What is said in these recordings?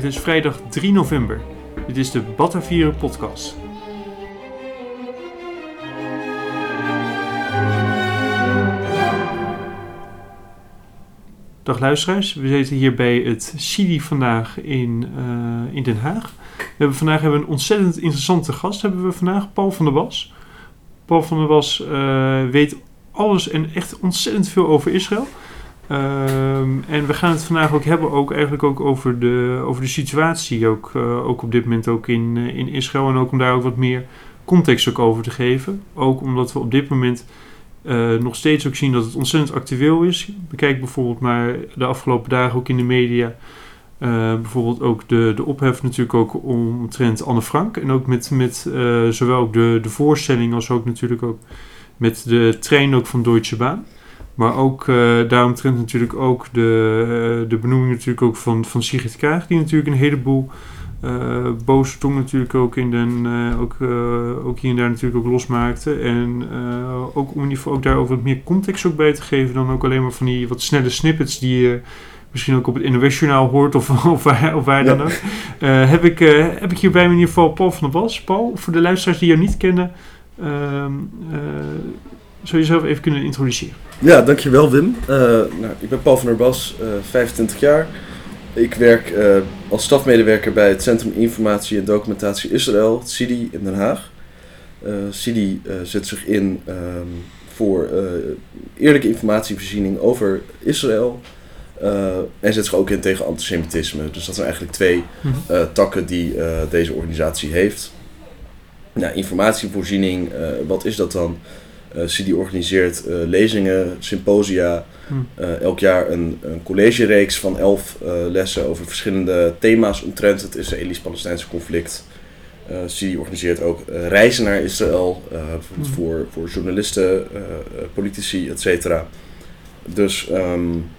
Het is vrijdag 3 november. Dit is de Batavieren podcast. Dag luisteraars, we zitten hier bij het CIDI vandaag in, eh, in Den Haag. We hebben vandaag hebben een ontzettend interessante gast hebben we vandaag, Paul van der Was. Paul van der Was eh, weet alles en echt ontzettend veel over Israël. Ehm, en we gaan het vandaag ook hebben ook eigenlijk ook over de, over de situatie ook, eh, ook op dit moment ook in, eh, in Israël. En ook om daar ook wat meer context ook over te geven. Ook omdat we op dit moment eh, nog steeds ook zien dat het ontzettend actueel is. Bekijk bijvoorbeeld maar de afgelopen dagen ook in de media. bijvoorbeeld ook de, de ophef natuurlijk ook omtrent Anne Frank. En ook met, met zowel ook de, de voorstelling als ook natuurlijk ook met de trein ook van Deutsche Bahn. Maar ook uh, daaromtrent natuurlijk ook de, uh, de benoeming natuurlijk ook van, van Sigrid Kaag, die natuurlijk een heleboel uh, boze tong natuurlijk ook, in den, ook, ook hier en daar natuurlijk ook losmaakte. En ook om in ieder geval ook daar ook wat meer context ook bij te geven dan ook alleen maar van die wat snelle snippets die je misschien ook op het NOS-journaal hoort of, of waar, of waar ja. dan ook. heb, ik, heb ik hier bij me in ieder geval Paul van der Bas. Paul, voor de luisteraars die jou niet kennen, ehm, zou je jezelf even kunnen introduceren? Ja, dankjewel Wim. Uh, nou, ik ben Paul van der Bas, uh, 25 jaar. Ik werk uh, als stafmedewerker bij het Centrum Informatie en Documentatie Israël, het CIDI in Den Haag. CIDI zet zich in um, voor eerlijke informatievoorziening over Israël. en zet zich ook in tegen antisemitisme. Dus dat zijn eigenlijk twee -hmm. takken die deze organisatie heeft. Nou, informatievoorziening, wat is dat dan? Uh, organiseert uh, lezingen, symposia, hmm. uh, elk jaar een, een collegereeks van elf lessen over verschillende thema's omtrent het Israëlisch-Palestijnse conflict. CIDI organiseert ook reizen naar Israël, bijvoorbeeld hmm. voor, voor journalisten, politici, etc. Dus um,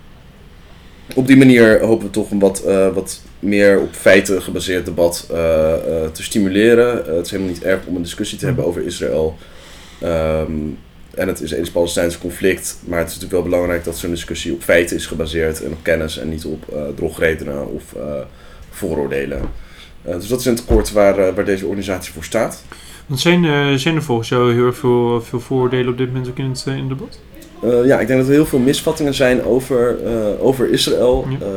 op die manier hopen we toch een wat, wat meer op feiten gebaseerd debat te stimuleren. het is helemaal niet erg om een discussie te hebben over Israël. Um, en het is een Palestijnse conflict, maar het is natuurlijk wel belangrijk dat zo'n discussie op feiten is gebaseerd en op kennis en niet op uh, drogredenen of uh, vooroordelen. Uh, dus dat is in het kort waar, waar deze organisatie voor staat. Want zijn, zijn er volgens jou heel erg veel, veel vooroordelen op dit moment ook in het, in het debat? ja, ik denk dat er heel veel misvattingen zijn over, over Israël. Ja.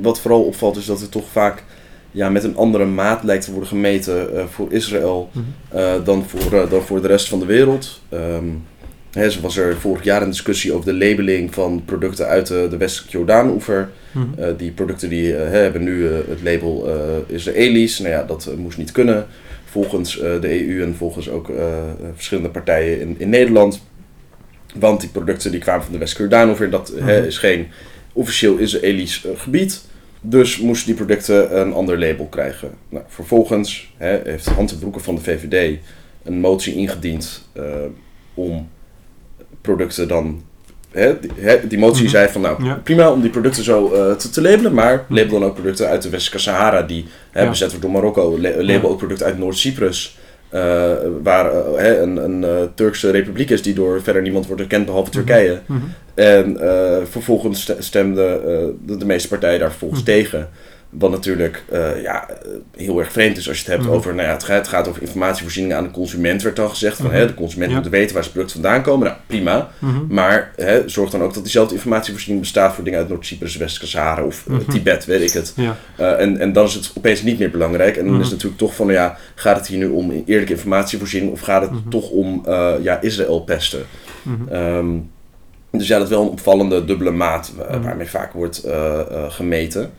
wat vooral opvalt is dat er toch vaak ja, met een andere maat lijkt te worden gemeten uh, voor Israël -hmm. uh, dan, voor, uh, dan voor de rest van de wereld. Um, hè, zo was er vorig jaar een discussie over de labeling van producten uit de, de westelijke Jordaan-oever. Mm -hmm. die producten die hebben nu het label Israëlisch. Nou ja, dat moest niet kunnen volgens de EU en volgens ook verschillende partijen in, in Nederland. Want die producten die kwamen van de westelijke Jordaan-oever, dat mm -hmm. is geen officieel Israëlisch gebied. Dus moesten die producten een ander label krijgen. Nou, vervolgens hè, heeft Broeken van de VVD een motie ingediend uh, om producten dan. Hè, die, hè, die motie mm -hmm. zei van nou ja. prima om die producten zo uh, te, te, labelen, maar label dan ook producten uit de Westelijke Sahara die hè, ja. bezet wordt door Marokko. label ja. ook producten uit Noord-Cyprus. Uh, waar uh, een, een uh, Turkse republiek is die door verder niemand wordt erkend behalve -hmm. Turkije. Mm -hmm. En vervolgens stemden de, de, meeste partijen daar vervolgens mm -hmm. tegen. Wat natuurlijk uh, ja, heel erg vreemd is als je het hebt mm -hmm. over, nou ja, het gaat, het gaat, over informatievoorziening aan de consument, werd al gezegd. Van, mm hè, de consument ja. moet weten waar zijn producten vandaan komen. Nou, prima. Mm -hmm. Maar hè, zorg dan ook dat diezelfde informatievoorziening bestaat voor dingen uit Noord-Cyprus, Sahara of uh, Tibet, weet ik het. Ja. Uh, en, en dan is het opeens niet meer belangrijk. En dan is het natuurlijk toch van, ja, gaat het hier nu om eerlijke informatievoorziening of gaat het toch om ja, Israël pesten? Um, dus ja, dat is wel een opvallende dubbele maat waarmee vaak wordt gemeten.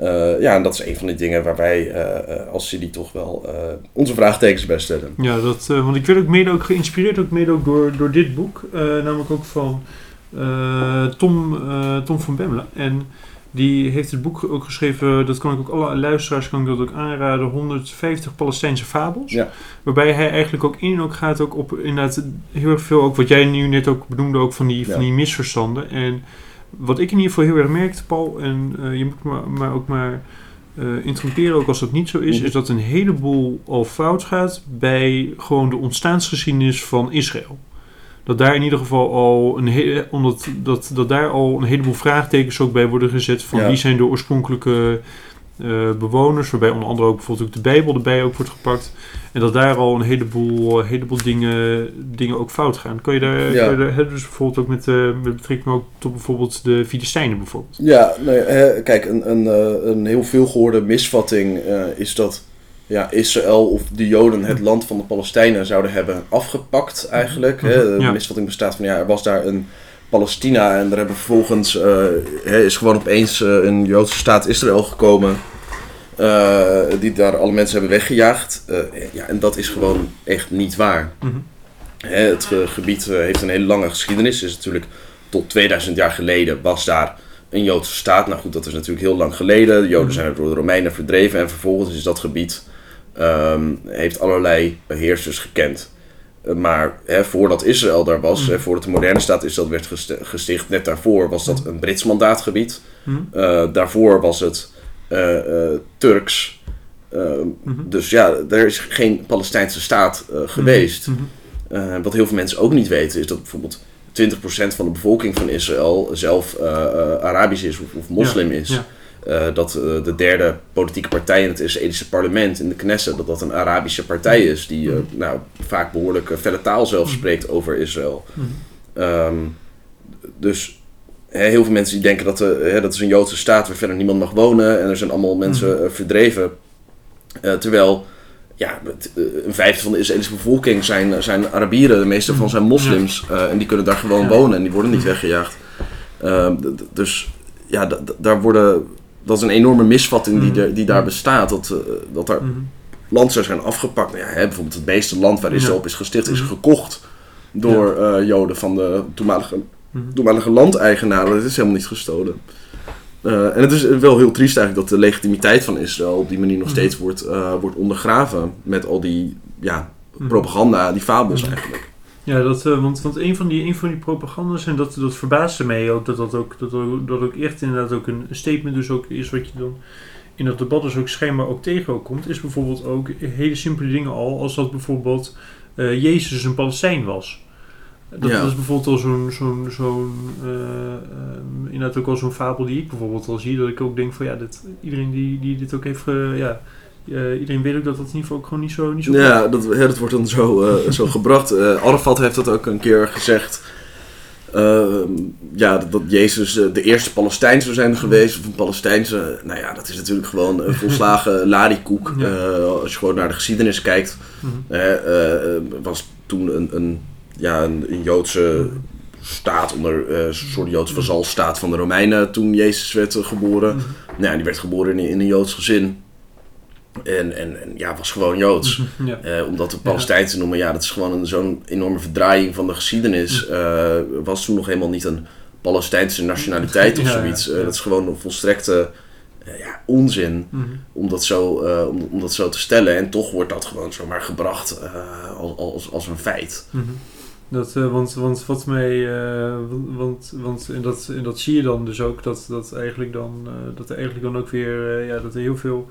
Uh, ja, en dat is een van de dingen waar wij uh, als CIDI toch wel uh, onze vraagtekens bij stellen. Ja, dat, want ik werd ook mede ook geïnspireerd ook mede ook door, door dit boek. namelijk ook van Tom, Tom van Bemmelen. En die heeft het boek ook geschreven, dat kan ik ook alle luisteraars kan ik dat ook aanraden, 150 Palestijnse fabels. Ja. Waarbij hij eigenlijk ook in en ook gaat ook op inderdaad heel erg veel, ook wat jij nu net ook benoemde, ook van die, ja. van die misverstanden. En wat ik in ieder geval heel erg merkte, Paul, en uh, je moet me maar ook maar uh, interromperen, ook als dat niet zo is, mm. is dat een heleboel al fout gaat bij gewoon de ontstaansgeschiedenis van Israël. Dat daar in ieder geval al een hele, omdat dat, dat daar al een heleboel vraagtekens ook bij worden gezet van ja. wie zijn de oorspronkelijke eh, bewoners, waarbij onder andere ook bijvoorbeeld ook de Bijbel erbij ook wordt gepakt. En dat daar al een heleboel, heleboel dingen, dingen ook fout gaan. Kan je daar, Ja. kan je daar hè, dus bijvoorbeeld ook met, eh, met betrekking ook tot bijvoorbeeld de Filistijnen bijvoorbeeld. Ja, nee, hè, kijk, een, een, eh, een heel veel gehoorde misvatting eh, is dat ja, Israël of de Joden het land van de Palestijnen zouden hebben afgepakt eigenlijk. Hè. De Ja. misvatting bestaat van ja, er was daar een Palestina en daar hebben vervolgens eh, is gewoon opeens eh, een Joodse staat Israël gekomen. eh, die daar alle mensen hebben weggejaagd. Ja, en dat is gewoon echt niet waar. Mhm. Hè, het ge- gebied heeft een hele lange geschiedenis. Is natuurlijk tot 2000 jaar geleden was daar een Joodse staat. Nou goed, dat is natuurlijk heel lang geleden. De Joden zijn er door de Romeinen verdreven en vervolgens is dat gebied ehm, heeft allerlei heersers gekend. Maar hè, voordat Israël daar was, Mhm. hè, voordat de moderne staat Israël werd gesti- gesticht, net daarvoor was dat een Brits mandaatgebied. Mhm. Eh, daarvoor was het eh, eh, Turks. Mhm. Dus ja, er is geen Palestijnse staat geweest. Wat heel veel mensen ook niet weten is dat bijvoorbeeld 20% van de bevolking van Israël zelf Arabisch is of, of moslim is. ja. Eh, dat eh, de derde politieke partij in het Israëlische parlement, in de Knesset, dat dat een Arabische partij is die eh, nou, vaak behoorlijk eh, felle taal zelf spreekt over Israël. Mhm. Ehm, dus hè, heel veel mensen die denken dat, hè, dat is een Joodse staat waar verder niemand mag wonen en er zijn allemaal mensen verdreven. Terwijl ja, een vijfde van de Israëlische bevolking zijn, zijn Arabieren, de meeste van zijn moslims. en die kunnen daar gewoon wonen en die worden niet weggejaagd. Ehm, dus ja, daar worden, dat is een enorme misvatting die, er- die daar bestaat. Dat, eh, dat daar land zou zijn afgepakt. Nou ja, hè, bijvoorbeeld het meeste land waar Israël Ja. op is gesticht is Mhm. gekocht door eh, Joden van de toenmalige, Mhm. toenmalige landeigenaren. Dat is helemaal niet gestolen. Eh, en het is wel heel triest eigenlijk dat de legitimiteit van Israël op die manier nog Mhm. steeds wordt, wordt ondergraven met al die ja, propaganda, die fabels eigenlijk. Ja, dat, eh, want, want een van die, een van die propagandas, en dat, dat verbaasde mij ook, dat dat ook, dat, ook- dat ook echt inderdaad ook een statement dus ook is wat je dan in dat debat dus ook schijnbaar ook tegen komt, is bijvoorbeeld ook hele simpele dingen al, als dat bijvoorbeeld eh, Jezus een Palestijn was. Dat, Ja. dat is bijvoorbeeld al zo'n, zo'n, zo'n eh, ehm, inderdaad ook al zo'n fabel die ik bijvoorbeeld al zie, dat ik ook denk van ja, dit, iedereen die, die dit ook heeft, ja, eh, iedereen weet ook dat dat in ieder geval ook gewoon niet zo, niet zo Ja, dat, dat wordt dan zo, eh, zo gebracht. Eh Arafat heeft dat ook een keer gezegd. Ja, dat, dat Jezus de eerste Palestijn zou zijn geweest. Of een Palestijnse. Nou ja, dat is natuurlijk gewoon een volslagen larikoek. Ja. Als je gewoon naar de geschiedenis kijkt. Mhm. was toen een, een, ja, een, een Joodse staat onder eh, een soort Joods vazalstaat van de Romeinen toen Jezus werd geboren. Mhm. Nou ja, die werd geboren in, in een Joods gezin. En, en, en ja, was gewoon Joods. Mhm. Ja. Eh, om dat de Palestijn te noemen, ja, dat is gewoon een- zo'n enorme verdraaiing van de geschiedenis. Eh, was toen nog helemaal niet een Palestijnse nationaliteit of zoiets. Eh, dat is gewoon een volstrekte ja, onzin Mhm. om dat, zo, om, om dat zo te stellen. En toch wordt dat gewoon zomaar gebracht als, als, als een feit. Mhm. Dat, want, want wat mij, want, want en dat, en dat zie je dan dus ook, dat, dat, eigenlijk dan, dat er eigenlijk dan ook weer, ja, dat er heel veel,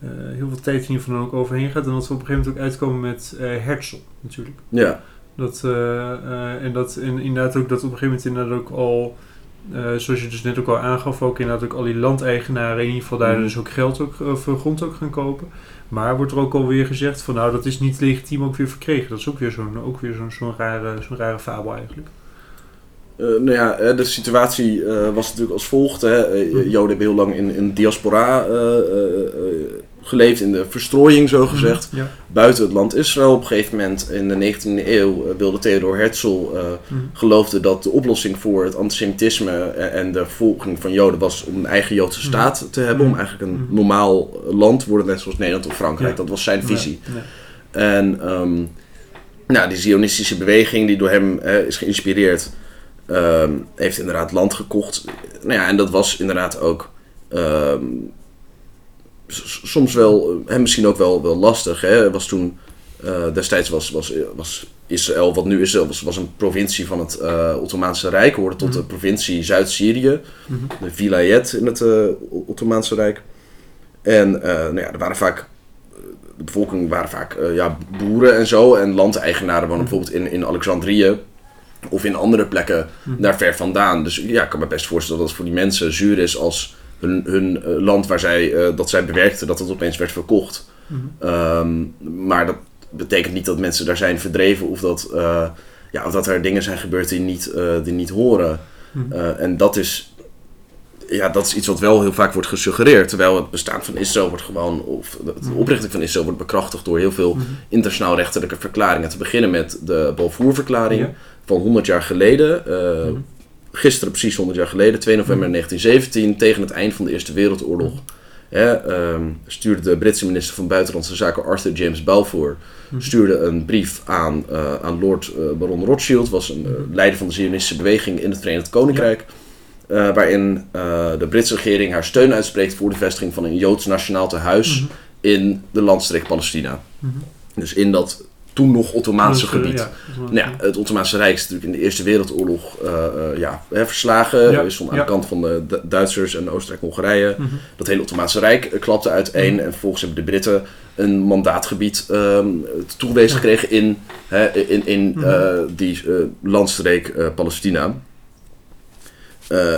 eh, heel veel tijd in ieder geval dan ook overheen gaat. En dat we op een gegeven moment ook uitkomen met Herzl natuurlijk. Ja, Dat, eh, en dat en inderdaad ook, dat op een gegeven moment inderdaad ook al, zoals je dus net ook al aangaf, ook inderdaad ook al die landeigenaren in ieder geval daar Mhm. dus ook geld ook, eh, grond ook gaan kopen. Maar wordt er ook alweer gezegd van nou, dat is niet legitiem ook weer verkregen. Dat is ook weer zo'n ook weer zo'n zo'n rare, zo'n rare fabel eigenlijk. Eh, nou ja, de situatie eh, was natuurlijk als volgt. Hè. Eh, Mhm. Joden hebben heel lang in, in diaspora geleefd, in de verstrooiing zo gezegd. Ja. buiten het land Israël. Op een gegeven moment in de 19e eeuw wilde Theodor Herzl Mhm. geloofde dat de oplossing voor het antisemitisme en de vervolging van Joden was om een eigen Joodse Mhm. staat te hebben. Om Mhm. eigenlijk een Mhm. normaal land te worden, net zoals Nederland of Frankrijk. Ja. Dat was zijn visie. Ja. En ehm, nou, die Zionistische beweging die door hem is geïnspireerd, ehm, heeft inderdaad land gekocht. Nou ja, en dat was inderdaad ook ehm, soms wel, en misschien ook wel, wel lastig. Hè? Was toen, eh, destijds was, was, was Israël, wat nu Israël was, was een provincie van het eh, Ottomaanse Rijk, hoorde tot Mhm. de provincie Zuid-Syrië Mhm. de vilayet in het eh, Ottomaanse Rijk. En eh, nou ja, er waren vaak, de bevolking waren vaak eh, ja, boeren en zo. En landeigenaren wonen Mhm. bijvoorbeeld in, in Alexandrië of in andere plekken Mhm. daar ver vandaan. Dus ja, ik kan me best voorstellen dat het voor die mensen zuur is als hun, hun land waar zij, dat zij bewerkten, dat het opeens werd verkocht. Mhm. Ehm, maar dat betekent niet dat mensen daar zijn verdreven of dat, ja, of dat er dingen zijn gebeurd die niet, die niet horen. Mhm. en dat is ja, dat is iets wat wel heel vaak wordt gesuggereerd. Terwijl het bestaan van Israël wordt gewoon, of de Mhm. oprichting van Israël wordt bekrachtigd door heel veel internationaal rechterlijke verklaringen. Te beginnen met de Balfour-verklaring Ja. Van 100 jaar geleden. eh, Mhm. Gisteren precies 100 jaar geleden, 2 november 1917, tegen het eind van de Eerste Wereldoorlog. Hè, ehm, stuurde de Britse minister van Buitenlandse Zaken Arthur James Balfour Mhm. stuurde een brief aan, eh, aan Lord eh, Baron Rothschild, was een Mhm. leider van de Zionistische beweging in het Verenigd Koninkrijk. eh, waarin de Britse regering haar steun uitspreekt voor de vestiging van een Joods nationaal tehuis Mhm. in de landstreek Palestina. Mhm. Dus in dat toen nog Ottomaanse gebied. ja, Nou ja, het Ottomaanse Rijk is natuurlijk in de Eerste Wereldoorlog eh, eh, ja, verslagen. Ja, stond aan de kant van de Du- Duitsers en Oostenrijk-Hongarije. Mhm. Dat hele Ottomaanse Rijk eh, klapte uiteen. Mhm. En vervolgens hebben de Britten een mandaatgebied ehm, toegewezen gekregen in, hè, in, in Mhm. die landstreek Palestina.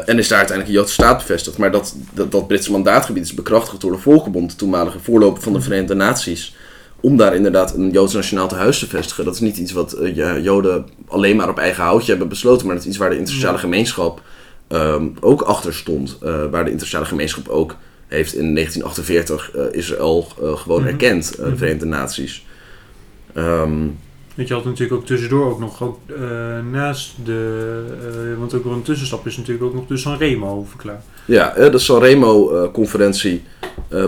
En is daar uiteindelijk een Joodse staat bevestigd. Maar dat, dat, dat Britse mandaatgebied is bekrachtigd door de Volkenbond, de toenmalige voorloper van de Mhm. Verenigde Naties. Om daar inderdaad een Joods nationaal tehuis te vestigen. Dat is niet iets wat eh, Joden alleen maar op eigen houtje hebben besloten. Maar dat is iets waar de internationale gemeenschap ehm, ook achter stond. Eh, waar de internationale gemeenschap ook heeft in 1948 eh, Israël gewoon Mhm. erkend, de Mhm. Verenigde Naties. Ehm, Want je had natuurlijk ook tussendoor ook nog, ook, eh, naast de, eh, want ook wel een tussenstap is natuurlijk ook nog de Sanremo verklaard. Ja, eh, de Sanremo-conferentie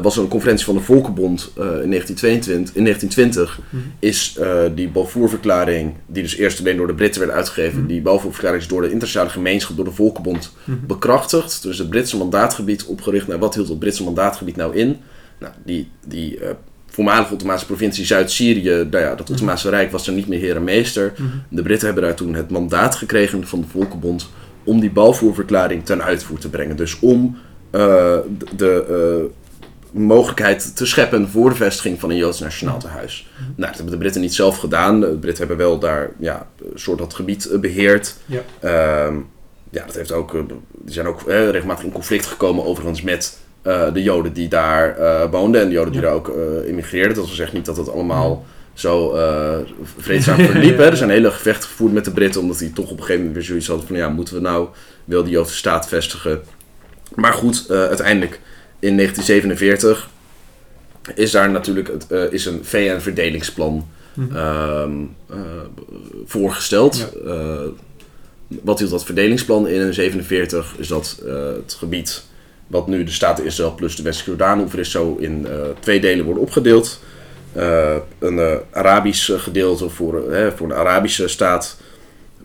was een conferentie van de Volkenbond in 1922. In 1920 Mhm. is die Balfour-verklaring, die dus eerst alleen door de Britten werd uitgegeven, Mhm. die Balfour-verklaring is door de internationale gemeenschap, door de Volkenbond Mhm. bekrachtigd. Dus het Britse mandaatgebied opgericht. Nou, wat hield het Britse mandaatgebied nou in? Nou, die, die voormalige Ottomaanse provincie Zuid-Syrië, nou ja, dat Ottomaanse Rijk was er niet meer heer en meester. Mhm. De Britten hebben daar toen het mandaat gekregen van de Volkenbond om die Balfour-verklaring ten uitvoer te brengen. Dus om eh, de, de eh, mogelijkheid te scheppen voor de vestiging van een Joods nationaal tehuis. Mhm. Nou, dat hebben de Britten niet zelf gedaan. De Britten hebben wel daar ja, een soort dat gebied eh, beheerd. Ja. Ehm, ja, dat heeft ook, die zijn ook regelmatig in conflict gekomen overigens met eh, de Joden die daar eh, woonden en de Joden die daar ook eh immigreerden. Dat wil zeggen niet dat het allemaal zo vreedzaam verliep. hè. Er zijn hele gevechten gevoerd met de Britten, omdat die toch op een gegeven moment weer zoiets hadden van ja, moeten we nou wel die Joodse staat vestigen? Maar goed, uiteindelijk in 1947 is daar natuurlijk het, is een VN-verdelingsplan Mhm. ehm, eh, voorgesteld. Wat hield dat verdelingsplan in? In 47 is dat het gebied wat nu de staat Israël plus de West-Jordaan is zo in eh, twee delen worden opgedeeld. Eh, een eh, Arabisch gedeelte voor, voor een Arabische staat,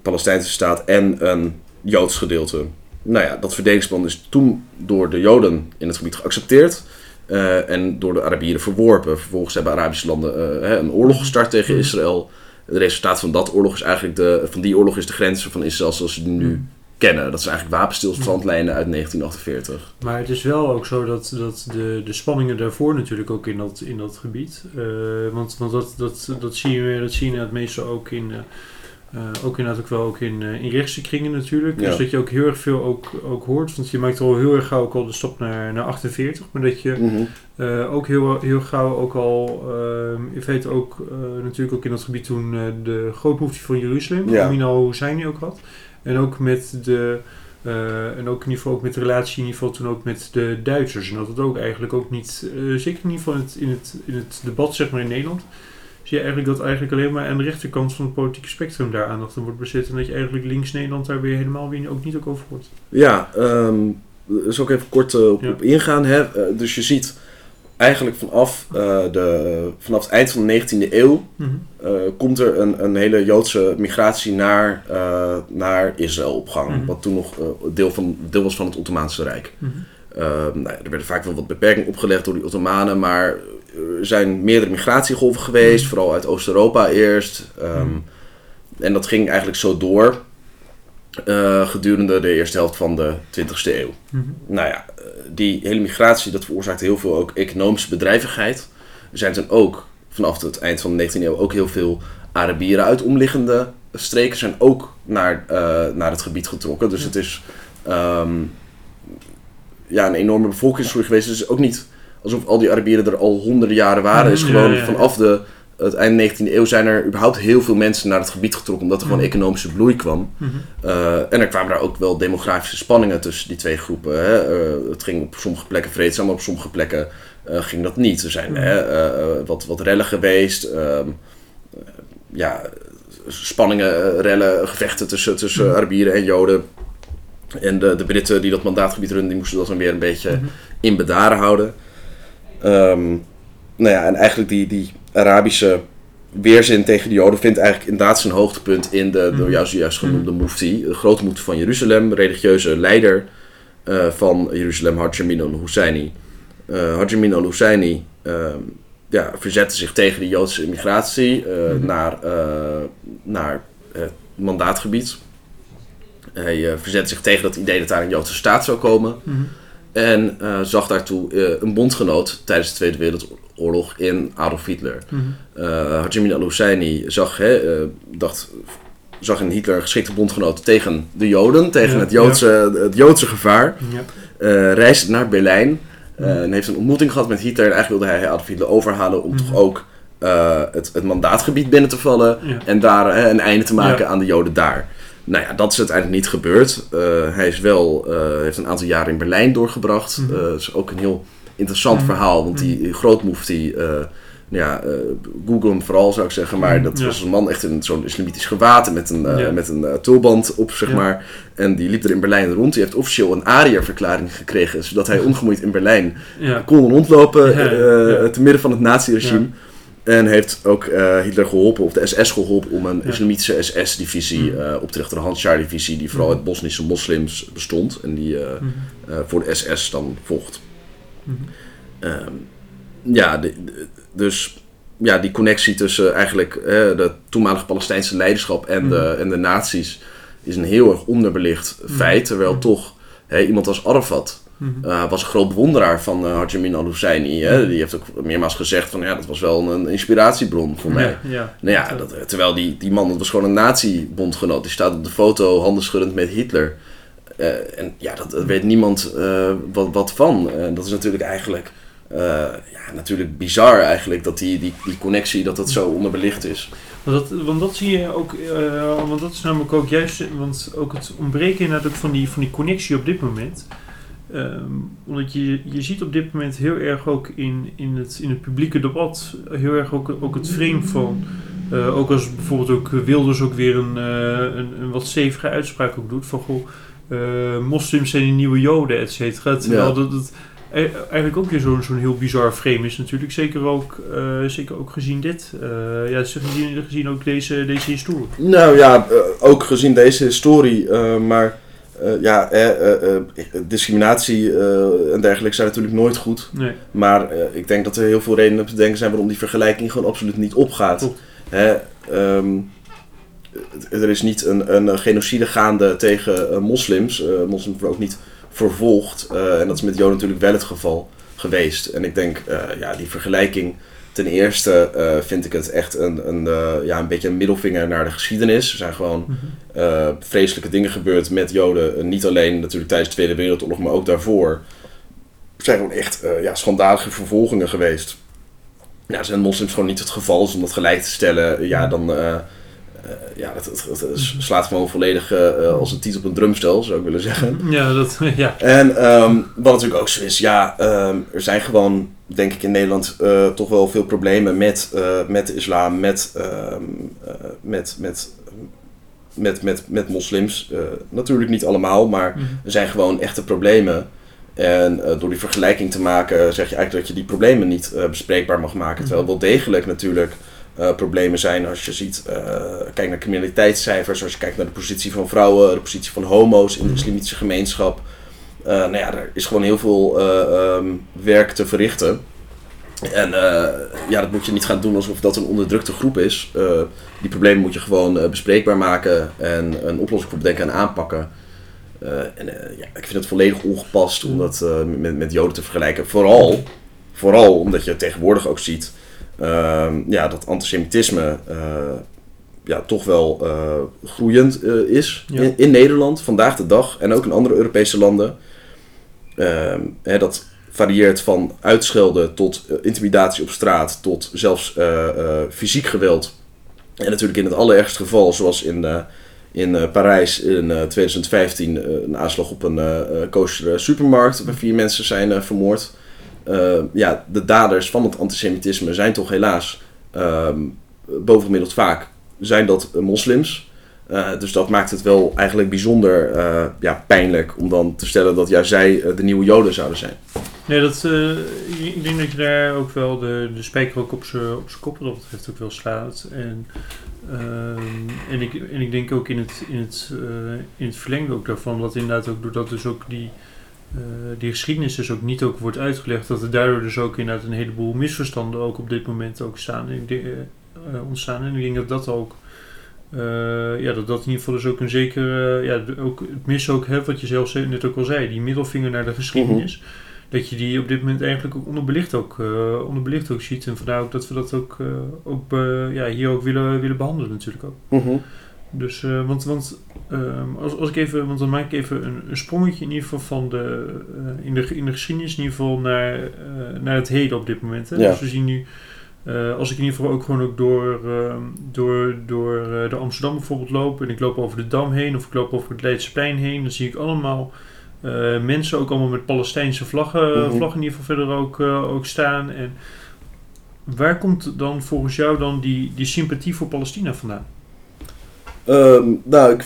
Palestijnse staat en een Joods gedeelte. Nou ja, dat verdelingsplan is toen door de Joden in het gebied geaccepteerd. en door de Arabieren verworpen. Vervolgens hebben Arabische landen een oorlog gestart tegen Mhm. Israël. Het resultaat van dat oorlog is eigenlijk de, van die oorlog is de grens van Israël zoals die nu Mhm. Kennen. Dat zijn eigenlijk wapenstilstandlijnen uit 1948. Maar het is wel ook zo dat, dat de, de spanningen daarvoor natuurlijk ook in dat, in dat gebied. eh, want want dat, dat, dat zie je, dat zie je het meeste ook in. eh, eh, ook inderdaad ook wel ook in, in rechtse kringen natuurlijk. Ja. Dus dat je ook heel erg veel ook, ook hoort. Want je maakt al heel erg gauw ook al de stap naar, naar 48. Maar dat je Mhm. ook heel, heel gauw ook al, ehm in feite ook natuurlijk ook in dat gebied toen de grootmoefti van Jeruzalem, Ja. Amino Husseini ook had. En ook met de, eh, en ook in ieder geval ook met de relatie in ieder geval toen ook met de Duitsers. En dat het ook eigenlijk ook niet, eh, zeker in ieder geval in het, in, het, in het debat zeg maar in Nederland, zie je eigenlijk dat eigenlijk alleen maar aan de rechterkant van het politieke spectrum daar aandacht aan wordt bezet. En dat je eigenlijk links Nederland daar weer helemaal weer ook niet ook over hoort. Ja, daar zal ik even kort eh, op, Ja. op ingaan. Hè. Dus je ziet eigenlijk vanaf, eh, de, vanaf het eind van de 19e eeuw eh, komt er een, een hele Joodse migratie naar, eh, naar Israël op gang. Mhm. Wat toen nog deel, van, deel was van het Ottomaanse Rijk. Mhm. Ehm, nou ja, er werden vaak wel wat beperkingen opgelegd door die Ottomanen, maar er zijn meerdere migratiegolven geweest, Mhm. vooral uit Oost-Europa eerst. Ehm, Mhm. En dat ging eigenlijk zo door eh, gedurende de eerste helft van de 20e eeuw. Mhm. Nou ja, eh, die hele migratie, dat veroorzaakte heel veel ook economische bedrijvigheid. Er zijn toen ook vanaf het eind van de 19e eeuw ook heel veel Arabieren uit omliggende streken zijn ook naar, eh, naar het gebied getrokken. Dus het is, ehm, ja, een enorme bevolkingsgroei geweest. Dus het is ook niet alsof al die Arabieren er al honderden jaren waren. Het is Ja, gewoon ja, ja. vanaf de, het eind 19e eeuw zijn er überhaupt heel veel mensen naar het gebied getrokken. Omdat er gewoon Mhm. economische bloei kwam. Mhm. Eh, en er kwamen daar ook wel demografische spanningen tussen die twee groepen. Hè. Eh, het ging op sommige plekken vreedzaam, maar op sommige plekken eh, ging dat niet. Er zijn Mhm. hè, wat, wat rellen geweest. ehm, eh, ja, spanningen, rellen, gevechten tussen, tussen. Arabieren en Joden. En de, de Britten die dat mandaatgebied runden, die moesten dat dan weer een beetje in bedaren houden. Ehm, nou ja, en eigenlijk die, die Arabische weerzin tegen de Joden vindt eigenlijk inderdaad zijn hoogtepunt in de door jou zojuist genoemde mufti, de grote mufti van Jeruzalem, religieuze leider eh, van Jeruzalem, Harjamin al-Husseini. Harjamin al-Husseini ehm, ja, verzette zich tegen de Joodse immigratie eh, Mhm. naar, naar het mandaatgebied. Hij verzette zich tegen dat idee dat daar een Joodse staat zou komen. Mhm. En zag daartoe een bondgenoot tijdens de Tweede Wereldoorlog in Adolf Hitler. Uh, Hajime al-Husseini zag, hè, eh, dacht, zag in Hitler een geschikte bondgenoot tegen de Joden, tegen Ja, het, Joodse, het Joodse gevaar. Ja. Eh, reisde naar Berlijn Mhm. en heeft een ontmoeting gehad met Hitler. En eigenlijk wilde hij Adolf Hitler overhalen om Mhm. toch ook het, het mandaatgebied binnen te vallen Ja. en daar een einde te maken Ja. aan de Joden daar. Nou ja, dat is uiteindelijk niet gebeurd. Hij is wel, heeft een aantal jaren in Berlijn doorgebracht. Dat is ook een heel interessant Mhm. verhaal, want die grootmoefti, eh ja, eh, Google hem vooral zou ik zeggen, maar Mhm, dat ja. was een man echt in zo'n islamitisch gewaad met een, eh, Ja. met een tulband op, zeg maar. En die liep er in Berlijn rond. Die heeft officieel een ARIA-verklaring gekregen, zodat hij ongemoeid in Berlijn kon rondlopen te midden van het nazi-regime. En heeft ook Hitler geholpen, of de SS geholpen, om een Ja. islamitische SS-divisie op te richten. De Handschar-divisie, die vooral uit Bosnische moslims bestond. En die voor de SS dan vocht. Mhm. Ehm, ja, de- de- dus ja, die connectie tussen eigenlijk eh, de toenmalige Palestijnse leiderschap en, de, Mhm. en de nazi's is een heel erg onderbelicht Mhm. feit. Terwijl toch hè, iemand als Arafat eh, was een groot bewonderaar van uh, al-Husseini. hè. Die heeft ook meermaals gezegd van ja, dat was wel een inspiratiebron voor mij. Ja, ja. Nou ja, dat, terwijl die, die man, dat was gewoon een nazi-bondgenoot. Die staat op de foto handen schuddend met Hitler. Eh, en ja, dat, weet niemand eh, wat, wat van. Dat is natuurlijk eigenlijk, eh, ja, natuurlijk bizar eigenlijk dat die, die, die connectie, dat dat zo onderbelicht is. Want dat, want dat zie je ook, want dat is namelijk ook juist, want ook het ontbreken ook van die, van die connectie op dit moment. Ehm, omdat je, je ziet op dit moment heel erg ook in, in, het, in het publieke debat, heel erg ook, ook het frame van, ook als bijvoorbeeld ook Wilders ook weer een, een, een wat stevige uitspraak ook doet van goh, moslims zijn die nieuwe joden, et cetera. Terwijl Ja. dat het e- eigenlijk ook weer zo'n zo'n heel bizar frame is natuurlijk. Zeker ook, eh, zeker ook gezien dit. eh, ja, gezien, gezien ook deze, deze historie. Nou ja, eh, ook gezien deze historie, eh, maar eh, ja, eh, eh, eh, discriminatie eh, en dergelijke zijn natuurlijk nooit goed. Nee. Maar eh, ik denk dat er heel veel redenen te denken zijn waarom die vergelijking gewoon absoluut niet opgaat. Hè, ehm, er is niet een, een genocide gaande tegen eh, moslims. Eh, moslims worden ook niet vervolgd. Eh, en dat is met Joden natuurlijk wel het geval geweest. En ik denk, eh, ja, die vergelijking. Ten eerste eh, vind ik het echt een, een, eh, ja, een beetje een middelvinger naar de geschiedenis. Er zijn gewoon Mhm. eh, vreselijke dingen gebeurd met Joden. Eh, niet alleen natuurlijk tijdens de Tweede Wereldoorlog, maar ook daarvoor. Er zijn gewoon echt eh, ja, schandalige vervolgingen geweest. Ja, zijn moslims gewoon niet het geval. Dus om dat gelijk te stellen, ja, dan... eh, ja, het slaat gewoon volledig eh, eh, als een tiet op een drumstel, zou ik willen zeggen. Ja, dat, ja. En ehm, wat natuurlijk ook zo is, ja, ehm, er zijn gewoon, denk ik in Nederland, toch wel veel problemen met, met de islam, met, ehm, eh, met, met, met, met, met moslims. Natuurlijk niet allemaal, maar Mhm. er zijn gewoon echte problemen. En door die vergelijking te maken, zeg je eigenlijk dat je die problemen niet bespreekbaar mag maken. Mhm. Terwijl wel degelijk natuurlijk eh, problemen zijn als je ziet, eh, kijk naar criminaliteitscijfers, als je kijkt naar de positie van vrouwen, de positie van homo's in de Mhm. islamitische gemeenschap. Eh, nou ja, er is gewoon heel veel eh, ehm, werk te verrichten. En ja, dat moet je niet gaan doen alsof dat een onderdrukte groep is. Die problemen moet je gewoon bespreekbaar maken en een oplossing voor bedenken en aanpakken. En ja, ik vind het volledig ongepast om dat eh, met, met Joden te vergelijken. Vooral, vooral omdat je tegenwoordig ook ziet ja, dat antisemitisme eh, ja, toch wel eh, groeiend eh, is Ja. in, in Nederland vandaag de dag en ook in andere Europese landen. ehm, hè, dat varieert van uitschelden tot intimidatie op straat, tot zelfs fysiek geweld. En natuurlijk in het allerergste geval, zoals in, in Parijs in 2015, een aanslag op een kosher supermarkt, waar vier mensen zijn vermoord. Ja, de daders van het antisemitisme zijn toch helaas ehm, bovengemiddeld vaak zijn dat moslims. Uh, dus dat maakt het wel eigenlijk bijzonder uh, ja, pijnlijk om dan te stellen dat juist zij uh, de nieuwe Joden zouden zijn. Nee, dat, ik denk dat je daar ook wel de, de spijker op zijn op kop wat dat betreft ook wel slaat. En, ehm, en, ik, en ik denk ook in het, in, het, in het verlengde ook daarvan, dat inderdaad ook doordat dus ook die, die geschiedenis dus ook niet ook wordt uitgelegd, dat er daardoor dus ook inderdaad een heleboel misverstanden ook op dit moment ook staan, ontstaan. En ik denk dat dat ook uh, ja, dat dat in ieder geval dus ook een zekere, ja, ook het mis ook, hè, wat je zelf net ook al zei, die middelvinger naar de geschiedenis. Mhm. Dat je die op dit moment eigenlijk ook onderbelicht ook, uh, onderbelicht ook ziet. En vandaar ook dat we dat ook, uh, ook ja, hier ook willen, willen behandelen natuurlijk ook. Mhm. Dus, want, want um, als, als ik even, want dan maak ik even een, een sprongetje in ieder geval van de, in, de, in de geschiedenis in ieder geval naar, naar het heden op dit moment. Hè? Ja. Dus we zien nu als ik in ieder geval ook gewoon ook door, uh, door, door de Amsterdam bijvoorbeeld loop en ik loop over de Dam heen of ik loop over het Leidseplein heen, dan zie ik allemaal mensen ook allemaal met Palestijnse vlaggen, mm -hmm. vlaggen in ieder geval verder ook, ook staan. En waar komt dan volgens jou dan die, die sympathie voor Palestina vandaan? Um, nou, ik,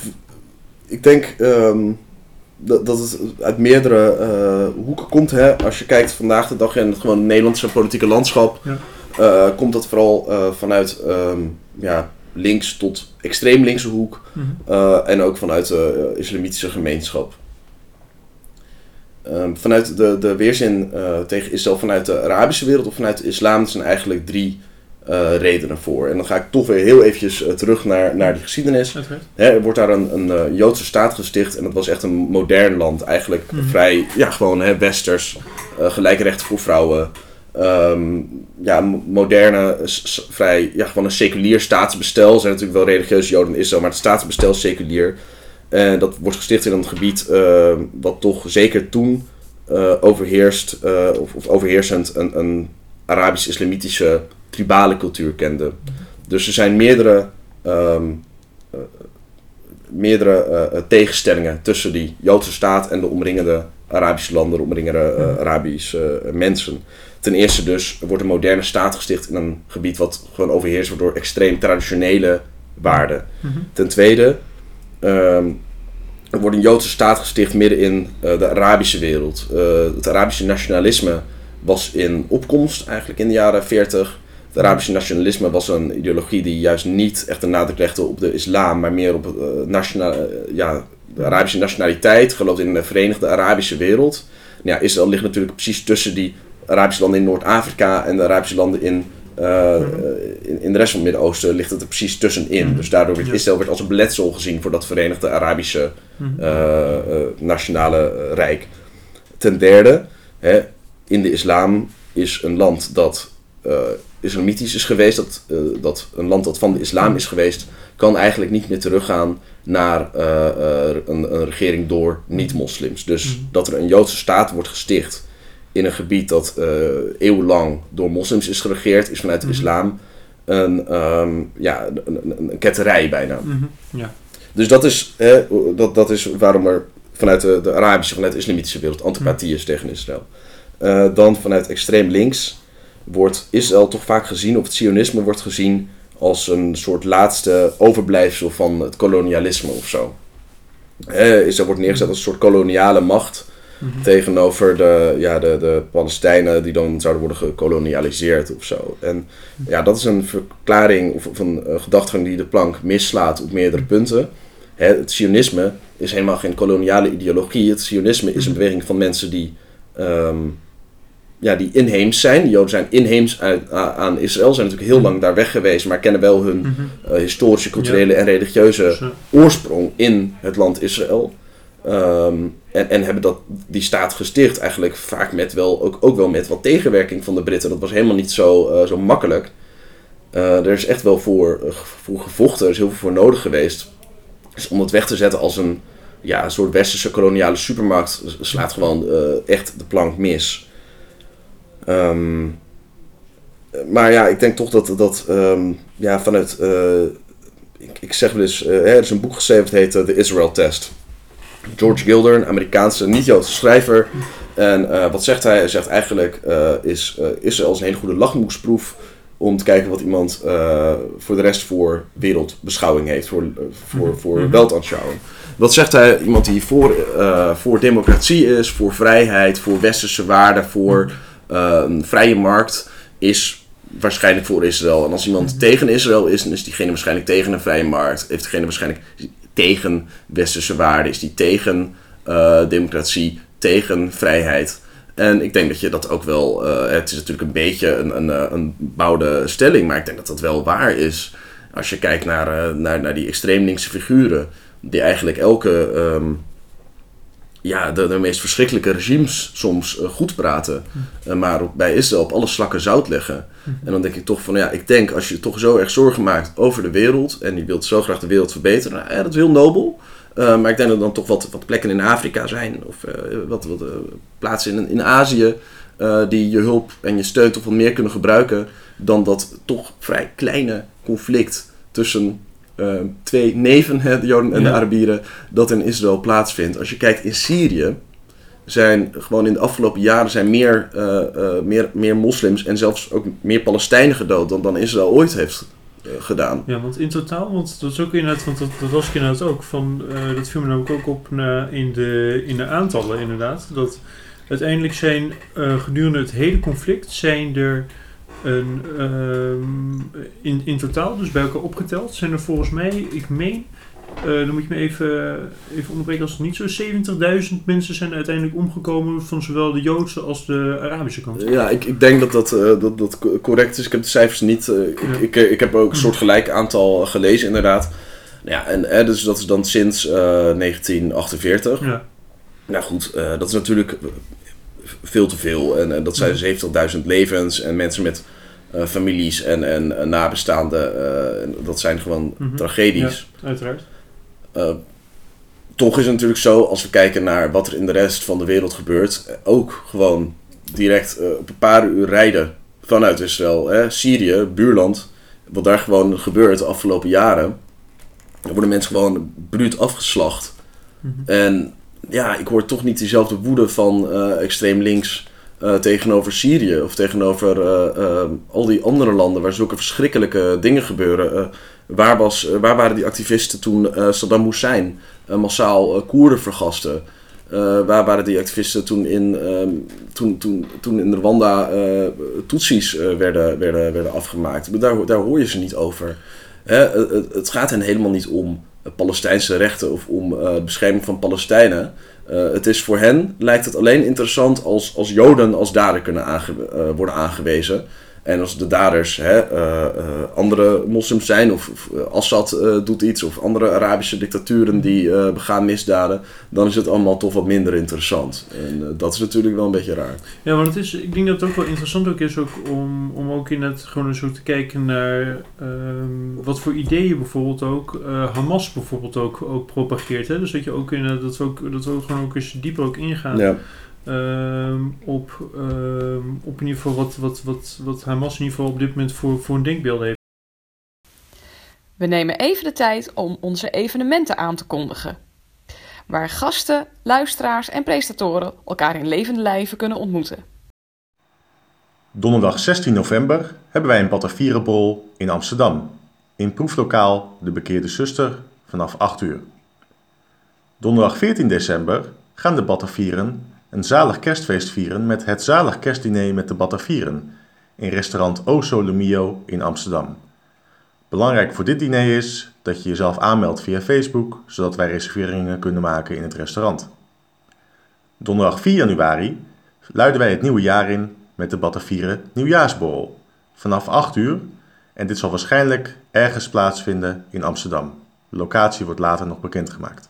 ik denk um, dat, dat het uit meerdere hoeken komt. Hè? Als je kijkt vandaag de dag in het gewoon Nederlandse politieke landschap. Ja uh, komt dat vooral uh, vanuit um, ja, links tot extreem linkse hoek mm -hmm. uh, en ook vanuit de islamitische gemeenschap. Vanuit de, de weerzin tegen Israël vanuit de Arabische wereld of vanuit de islam zijn eigenlijk drie redenen voor. En dan ga ik toch weer heel eventjes terug naar, naar die geschiedenis. Hè, er wordt daar een, een Joodse staat gesticht en dat was echt een modern land. Eigenlijk Mhm. vrij, ja, gewoon hè, westers, gelijke rechten voor vrouwen. Um, ja, moderne, vrij, ja, gewoon een seculier staatsbestel. Er zijn natuurlijk wel religieuze Joden in Israël, maar het staatsbestel is seculier. En dat wordt gesticht in een gebied uh, wat toch zeker toen uh, overheerst, uh, of, of, overheersend een, een Arabisch-islamitische tribale cultuur kende. Dus er zijn meerdere, um, meerdere tegenstellingen tussen die Joodse staat en de omringende Arabische landen, de omringende Arabische mensen. Ten eerste dus wordt een moderne staat gesticht in een gebied wat gewoon overheerst wordt door extreem traditionele waarden. Mhm. Ten tweede um, er wordt een Joodse staat gesticht midden in de Arabische wereld. Het Arabische nationalisme was in opkomst eigenlijk in de jaren 40. Het Arabische nationalisme was een ideologie die juist niet echt een nadruk legde op de islam, maar meer op uh, nationaal, ja, de Arabische nationaliteit, geloofde in de Verenigde Arabische wereld. Ja, Israël ligt natuurlijk precies tussen die Arabische landen in Noord-Afrika en de Arabische landen in, uh, uh, in, in, de rest van het Midden-Oosten ligt het er precies tussenin. Mm. Dus daardoor werd Israël werd als een beletsel gezien voor dat Verenigde Arabische uh, nationale rijk. Ten derde, hè, in de islam is een land dat islamitisch is geweest, dat, dat een land dat van de islam is geweest, kan eigenlijk niet meer teruggaan naar een, een, regering door niet-moslims. Dus Mm. dat er een Joodse staat wordt gesticht in een gebied dat uh, eeuwenlang door moslims is geregeerd, is vanuit de Mhm. islam een, um, ja, een, ketterij bijna. Mm -hmm. ja. Dus dat is, hè, dat, dat is waarom er vanuit de, de Arabische, vanuit de islamitische wereld antipathie is tegen Israël. Uh, dan vanuit extreem links wordt Israël toch vaak gezien, of het sionisme wordt gezien als een soort laatste overblijfsel van het kolonialisme of zo. Uh, Israël wordt neergezet als een soort koloniale macht Mm -hmm. tegenover de, ja, de, de Palestijnen die dan zouden worden gekolonialiseerd of zo. En ja, dat is een verklaring of, of een gedachtegang die de plank mislaat op meerdere punten. Hè, het sionisme is helemaal geen koloniale ideologie. Het sionisme is een beweging van mensen die, um, ja, die inheems zijn. De Joden zijn inheems uit, aan Israël, zijn natuurlijk heel lang daar weg geweest, maar kennen wel hun mm -hmm. uh, historische, culturele ja. en religieuze oorsprong in het land Israël. Um, en, en hebben dat, die staat gesticht eigenlijk vaak met wel, ook, ook wel met wat tegenwerking van de Britten. Dat was helemaal niet zo, uh, zo makkelijk. Uh, er is echt wel voor, voor gevochten, er is heel veel voor nodig geweest. Dus om het weg te zetten als een, ja, een soort westerse koloniale supermarkt slaat gewoon echt de plank mis. Ehm, maar ja, ik denk toch dat, dat ehm, ja, vanuit, ik, ik, zeg wel eens, er is een boek geschreven, dat heet The Israel Test. George Gilder, een Amerikaanse niet-Joodse schrijver. En wat zegt hij? Hij zegt eigenlijk, is Israël is een hele goede lachmoesproef om te kijken wat iemand uh, voor de rest voor wereldbeschouwing heeft, voor, voor, mhm. voor mm Wat zegt hij? Iemand die voor, uh, voor democratie is, voor vrijheid, voor westerse waarden, voor een vrije markt, is waarschijnlijk voor Israël. En als iemand mhm. tegen Israël is, dan is diegene waarschijnlijk tegen een vrije markt. Heeft diegene waarschijnlijk tegen westerse waarden, is die tegen democratie, tegen vrijheid. En ik denk dat je dat ook wel. Uh, het is natuurlijk een beetje een, een, eh, een bouwde stelling, maar ik denk dat dat wel waar is. Als je kijkt naar, uh, naar, naar die extreem linkse figuren, die eigenlijk elke. Um, ja, de, de meest verschrikkelijke regimes soms uh, goed praten, uh, maar bij Israël op alle slakken zout leggen. En dan denk ik toch van, ja, ik denk als je toch zo erg zorgen maakt over de wereld en je wilt zo graag de wereld verbeteren, nou, ja, dat is heel nobel. Eh, maar ik denk dat er dan toch wat, wat plekken in Afrika zijn. Of uh, wat, wat uh, plaatsen in, in Azië. die je hulp en je steun toch wat meer kunnen gebruiken. Dan dat toch vrij kleine conflict tussen twee neven, de Joden en de Arabieren. Dat in Israël plaatsvindt. Als je kijkt in Syrië. Zijn gewoon in de afgelopen jaren zijn meer, meer, meer moslims en zelfs ook meer Palestijnen gedood dan, dan Israël ooit heeft eh, gedaan. Ja, want in totaal, want dat is ook inderdaad, want dat, dat was ik inderdaad ook, van, dat viel me namelijk ook op in, de, in de aantallen inderdaad, dat uiteindelijk zijn gedurende het hele conflict zijn er uh, in, in totaal, dus bij elkaar opgeteld, zijn er volgens mij, ik meen, uh, dan moet je me even, even onderbreken als het niet zo 70.000 mensen zijn uiteindelijk omgekomen van zowel de Joodse als de Arabische kant. Ja, ik, ik denk dat dat, uh, dat dat correct is. Ik heb de cijfers niet. Uh, ik, ik, ik, heb ook een soort gelijk aantal gelezen, inderdaad. Ja, en dus dat is dan sinds 1948. Ja. Nou goed, dat is natuurlijk veel te veel. En, en dat zijn 70.000 levens en mensen met families en, en nabestaanden. dat zijn gewoon mm -hmm. tragedies. Ja, uiteraard. Uh, toch is het natuurlijk zo, als we kijken naar wat er in de rest van de wereld gebeurt, eh, ook gewoon direct op een paar uur rijden vanuit Israël, hè, Syrië, buurland, wat daar gewoon gebeurt de afgelopen jaren, dan worden mensen gewoon bruut afgeslacht. Mm -hmm. En ja, ik hoor toch niet diezelfde woede van uh, extreem links tegenover Syrië of tegenover al die andere landen waar zulke verschrikkelijke dingen gebeuren. Waar, was, eh, waar waren die activisten toen Saddam Hussein massaal Koerden vergaste? waar waren die activisten toen in, ehm, toen, toen, toen in Rwanda Tutsis werden, werden, werden afgemaakt? Daar, daar hoor je ze niet over. Hè? Het, gaat hen helemaal niet om Palestijnse rechten of om de bescherming van Palestijnen. het is voor hen, lijkt het alleen interessant als, als Joden als dader kunnen aange worden aangewezen. En als de daders hè, uh, uh, andere moslims zijn, of, of eh, Assad uh, doet iets, of andere Arabische dictaturen die begaan misdaden, dan is het allemaal toch wat minder interessant. En dat is natuurlijk wel een beetje raar. Ja, want het is, ik denk dat het ook wel interessant ook is ook om, om ook in het gewoon zo te kijken naar um, wat voor ideeën bijvoorbeeld ook Hamas bijvoorbeeld ook, ook propageert. Hè? Dus dat je ook in dat we ook, dat we ook gewoon ook eens dieper ook ingaan. Ja. Um, op, um, op in ieder geval wat, wat, wat, wat Hamas in ieder geval op dit moment voor, voor een denkbeeld heeft. We nemen even de tijd om onze evenementen aan te kondigen. Waar gasten, luisteraars en presentatoren elkaar in levende lijven kunnen ontmoeten. Donderdag 16 november hebben wij een Batavierenbol in Amsterdam. In proeflokaal De Bekeerde Zuster vanaf 8 uur. Donderdag 14 december gaan de Batavieren een zalig kerstfeest vieren met het zalig kerstdiner met de Batavieren in restaurant O Sole Mio in Amsterdam. Belangrijk voor dit diner is dat je jezelf aanmeldt via Facebook, zodat wij reserveringen kunnen maken in het restaurant. Donderdag 4 januari luiden wij het nieuwe jaar in met de Batavieren Nieuwjaarsborrel vanaf 8 uur en dit zal waarschijnlijk ergens plaatsvinden in Amsterdam. De locatie wordt later nog bekendgemaakt.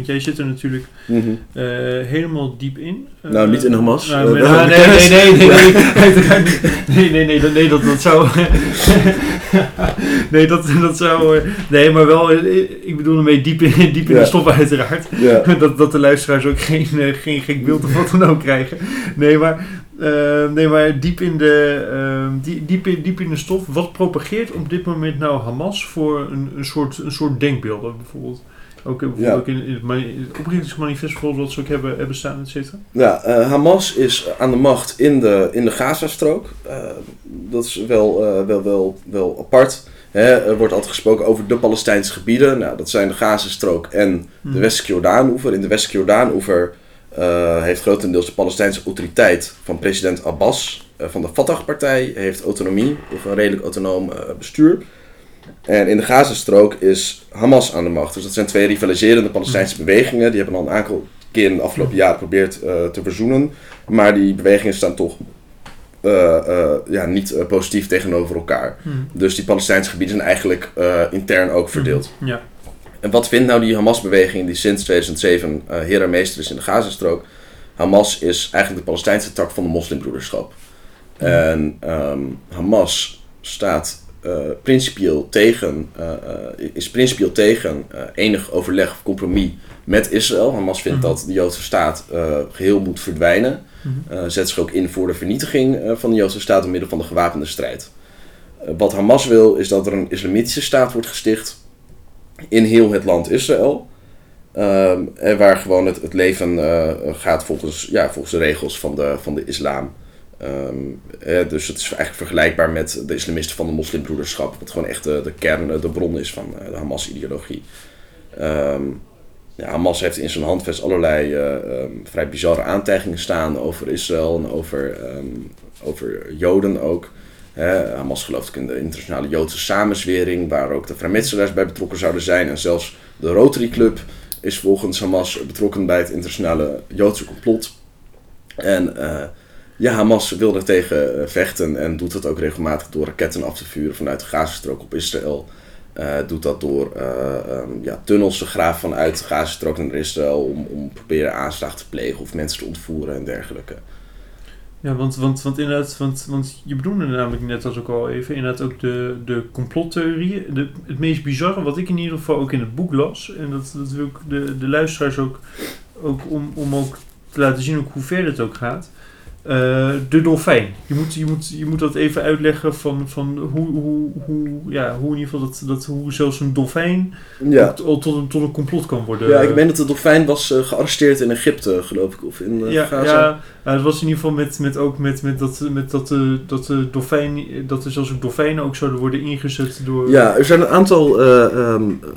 Want jij zit er natuurlijk Mhm. eh, helemaal diep in. Eh, Nou, niet in Hamas. nou, Eh, nee, nee, nee, nee, nee, nee, nee, nee, nee, dat, nee, dat, dat zou... nee, dat, dat zou... eh, Nee, maar wel, eh, ik bedoel ermee diep in, diep in Ja. de stof uiteraard. Ja. dat, dat de luisteraars ook geen, eh, geen gek beeld of wat dan ook krijgen. Nee, maar, eh, nee, maar diep, in de, eh, die- diep, in, diep in de stof. Wat propageert op dit moment nou Hamas voor een, een, soort, een soort denkbeeld? Dat bijvoorbeeld ook, bijvoorbeeld in, in het, in het oprichtingsmanifest bijvoorbeeld wat ze ook hebben, hebben staan, et cetera. Ja, eh, Hamas is aan de macht in de, in de Gazastrook. Eh, dat is wel, eh, wel, wel, wel apart. Hè, er wordt altijd gesproken over de Palestijnse gebieden. Nou, dat zijn de Gazastrook en de Hmm. westelijke Jordaan-oever. In de westelijke Jordaan-oever heeft grotendeels de Palestijnse autoriteit van president Abbas van de Fatah-partij heeft autonomie of een redelijk autonoom bestuur. En in de Gazastrook is Hamas aan de macht. Dus dat zijn twee rivaliserende Palestijnse bewegingen. Die hebben al een aantal keer in de afgelopen jaren geprobeerd eh, te verzoenen. Maar die bewegingen staan toch eh, eh, ja, niet positief tegenover elkaar. Hmm. Dus die Palestijnse gebieden zijn eigenlijk intern ook verdeeld. Ja. En wat vindt nou die Hamas-beweging die sinds 2007 eh heer en meester is in de Gazastrook? Hamas is eigenlijk de Palestijnse tak van de moslimbroederschap. En ehm, Hamas staat principieel tegen, eh, eh, is principieel tegen eh, enig overleg of compromis met Israël. Hamas vindt Mhm. dat de Joodse staat eh, geheel moet verdwijnen. Mhm. Eh, zet zich ook in voor de vernietiging eh, van de Joodse staat door middel van de gewapende strijd. Eh, wat Hamas wil is dat er een islamitische staat wordt gesticht in heel het land Israël. Ehm, en waar gewoon het, het leven eh, gaat volgens, ja, volgens de regels van de, van de islam. Ehm, eh, dus het is eigenlijk vergelijkbaar met de islamisten van de moslimbroederschap. Wat gewoon echt de, kern, eh, de bron is van eh, de Hamas-ideologie. Ehm, ja, Hamas heeft in zijn handvest allerlei eh, ehm, vrij bizarre aantijgingen staan over Israël en over, over Joden ook. Hamas gelooft in de internationale Joodse samenzwering, waar ook de vrijmetselaars bij betrokken zouden zijn. En zelfs de Rotary Club is volgens Hamas betrokken bij het internationale Joodse complot. En ja, Hamas wil er tegen eh, vechten en doet dat ook regelmatig door raketten af te vuren vanuit de Gazastrook op Israël. Eh, doet dat door eh, ehm, ja, tunnels te graven vanuit de Gazastrook naar Israël om, om proberen aanslagen te plegen of mensen te ontvoeren en dergelijke. Ja, want, want, want inderdaad, want, want je bedoelde namelijk net als ook al even, inderdaad ook de, de complottheorieën. De, het meest bizarre wat ik in ieder geval ook in het boek las, en dat, dat wil ik de, de luisteraars ook, ook om, om ook te laten zien hoe ver het ook gaat. Eh, de dolfijn. Je moet, je, moet, je moet dat even uitleggen van, van hoe, hoe, hoe, ja, hoe in ieder geval dat, dat hoe zelfs een dolfijn Ja. tot, tot, een, tot een complot kan worden. Ja, ik meen dat de dolfijn was eh, gearresteerd in Egypte, geloof ik, of in eh, Ja, Gaza. ja nou, het was in ieder geval met, met ook met, met dat, met dat, de dat de dolfijn, dat er zelfs ook dolfijnen ook zouden worden ingezet door. Ja, er zijn een aantal. eh, ehm, eh,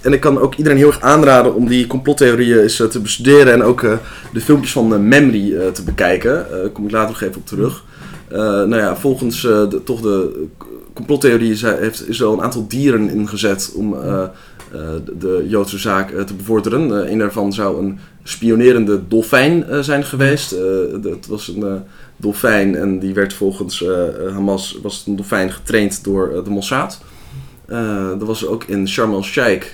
en ik kan ook iedereen heel erg aanraden om die complottheorieën eens eh, te bestuderen. En ook eh, de filmpjes van eh, Memory te bekijken. Daar kom ik later nog even op terug. Nou ja, volgens de, toch de complottheorie is, heeft Israël een aantal dieren ingezet om de, de Joodse zaak te bevorderen. Een daarvan zou een spionerende dolfijn zijn geweest. Dat was een dolfijn en die werd volgens Hamas was het een dolfijn getraind door de Mossad. Eh dat was er ook in Sharm el-Sheikh.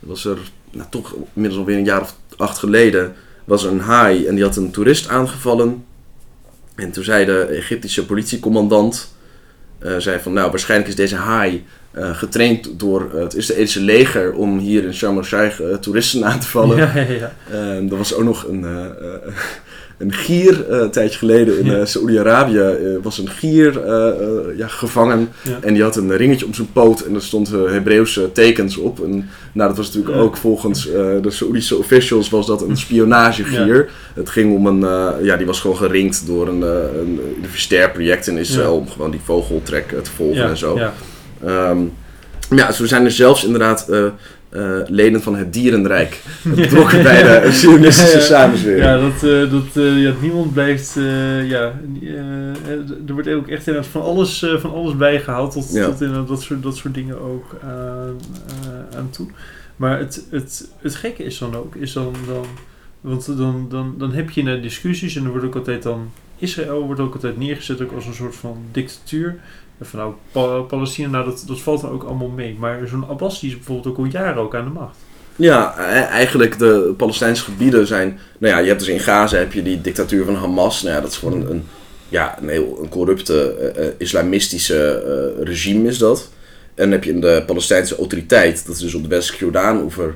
Was er nou, toch inmiddels alweer een jaar of acht geleden. Was er een haai en die had een toerist aangevallen. En toen zei de Egyptische politiecommandant... eh, zei van nou waarschijnlijk is deze haai eh, getraind door het Israëlische leger... om hier in Sharm el-Sheikh toeristen aan te vallen. Ja, ja, ja. En er was ook nog een, een gier, eh, een tijdje geleden in Ja. eh Saoedi-Arabië, eh, was een gier ja, gevangen. Ja. En die had een ringetje om zijn poot en er stond eh, Hebreeuwse tekens op. En nou, dat was natuurlijk ook volgens de Saoedische officials was dat een spionagegier. Het ging om een, ja, die was gewoon geringd door een, een universitair project in Israël om gewoon die vogeltrek te volgen en zo. Ja. Ehm, ja, zo zijn er zelfs inderdaad eh, leden van het dierenrijk betrokken bij de Ja, ja. samenzwering. Ja, dat, eh, dat eh, ja, niemand blijft. ja, er wordt ook echt inderdaad van alles, van alles bijgehaald. Tot, Ja. tot inderdaad dat soort, dat soort dingen ook aan, aan toe. Maar het, het, het gekke is dan ook, is dan, dan want dan, dan, dan heb je in discussies en er wordt ook altijd dan, Israël wordt ook altijd neergezet ook als een soort van dictatuur. Van nou, Pa- Palestina, nou, dat, dat valt er ook allemaal mee. Maar zo'n Abbas die is bijvoorbeeld ook al jaren ook aan de macht. Ja, e- eigenlijk de Palestijnse gebieden zijn... Nou ja, je hebt dus in Gaza heb je die dictatuur van Hamas. Nou ja, dat is gewoon een, ja, een heel een corrupte eh, eh, islamistische regime is dat. En dan heb je de Palestijnse autoriteit. Dat is dus op de westelijke Jordaan-oever.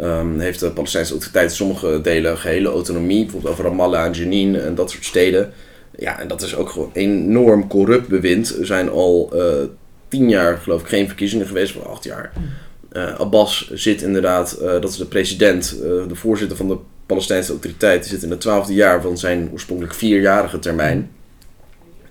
ehm, heeft de Palestijnse autoriteit sommige delen gehele autonomie. Bijvoorbeeld over Ramallah en Jenin en dat soort steden. Ja, en dat is ook gewoon enorm corrupt bewind. Er zijn al eh, tien jaar, geloof ik, geen verkiezingen geweest, of acht jaar. Eh, Abbas zit inderdaad, eh, dat is de president, de voorzitter van de Palestijnse autoriteit, die zit in het twaalfde jaar van zijn oorspronkelijk vierjarige termijn.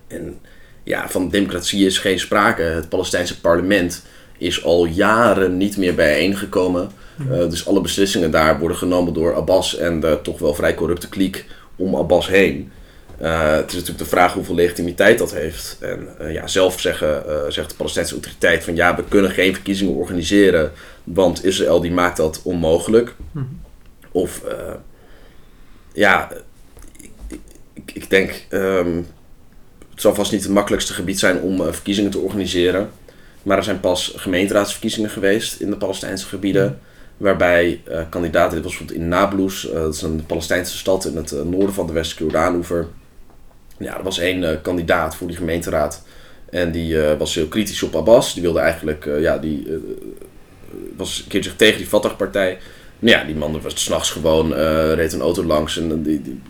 En ja, van democratie is geen sprake. Het Palestijnse parlement is al jaren niet meer bijeengekomen. Eh, dus alle beslissingen daar worden genomen door Abbas en de toch wel vrij corrupte kliek om Abbas heen. Eh, het is natuurlijk de vraag hoeveel legitimiteit dat heeft. En eh, ja, zelf zeggen, eh, zegt de Palestijnse autoriteit van ja, we kunnen geen verkiezingen organiseren, want Israël die maakt dat onmogelijk. Mhm. Of ja, ik, ik, ik denk, ehm, het zal vast niet het makkelijkste gebied zijn om verkiezingen te organiseren. Maar er zijn pas gemeenteraadsverkiezingen geweest in de Palestijnse gebieden. Waarbij eh, kandidaten, dit was bijvoorbeeld in Nablus, dat is een Palestijnse stad in het noorden van de westelijke Jordaan-oever. Ja, er was één eh, kandidaat voor die gemeenteraad. En die eh, was heel kritisch op Abbas. Die wilde eigenlijk, eh, ja, die was een zich tegen die Fatah-partij. Nou ja, die man was s'nachts gewoon, reed een auto langs en die, die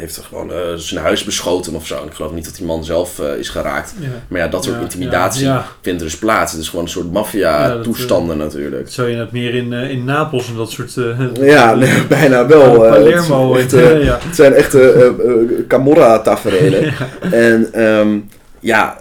heeft er gewoon eh, zijn huis beschoten of zo. En ik geloof niet dat die man zelf eh, is geraakt. Ja. Maar ja, dat soort Ja, intimidatie ja, vindt er dus plaats. Het is gewoon een soort dat, maffia-toestanden natuurlijk. Dat zou je net meer in, eh, in Napels en dat soort... eh, Ja, nee, bijna wel. eh, Palermo. het, echt, eh, eh, het zijn echte eh, eh, Camorra-tafereelen. En ehm, ja,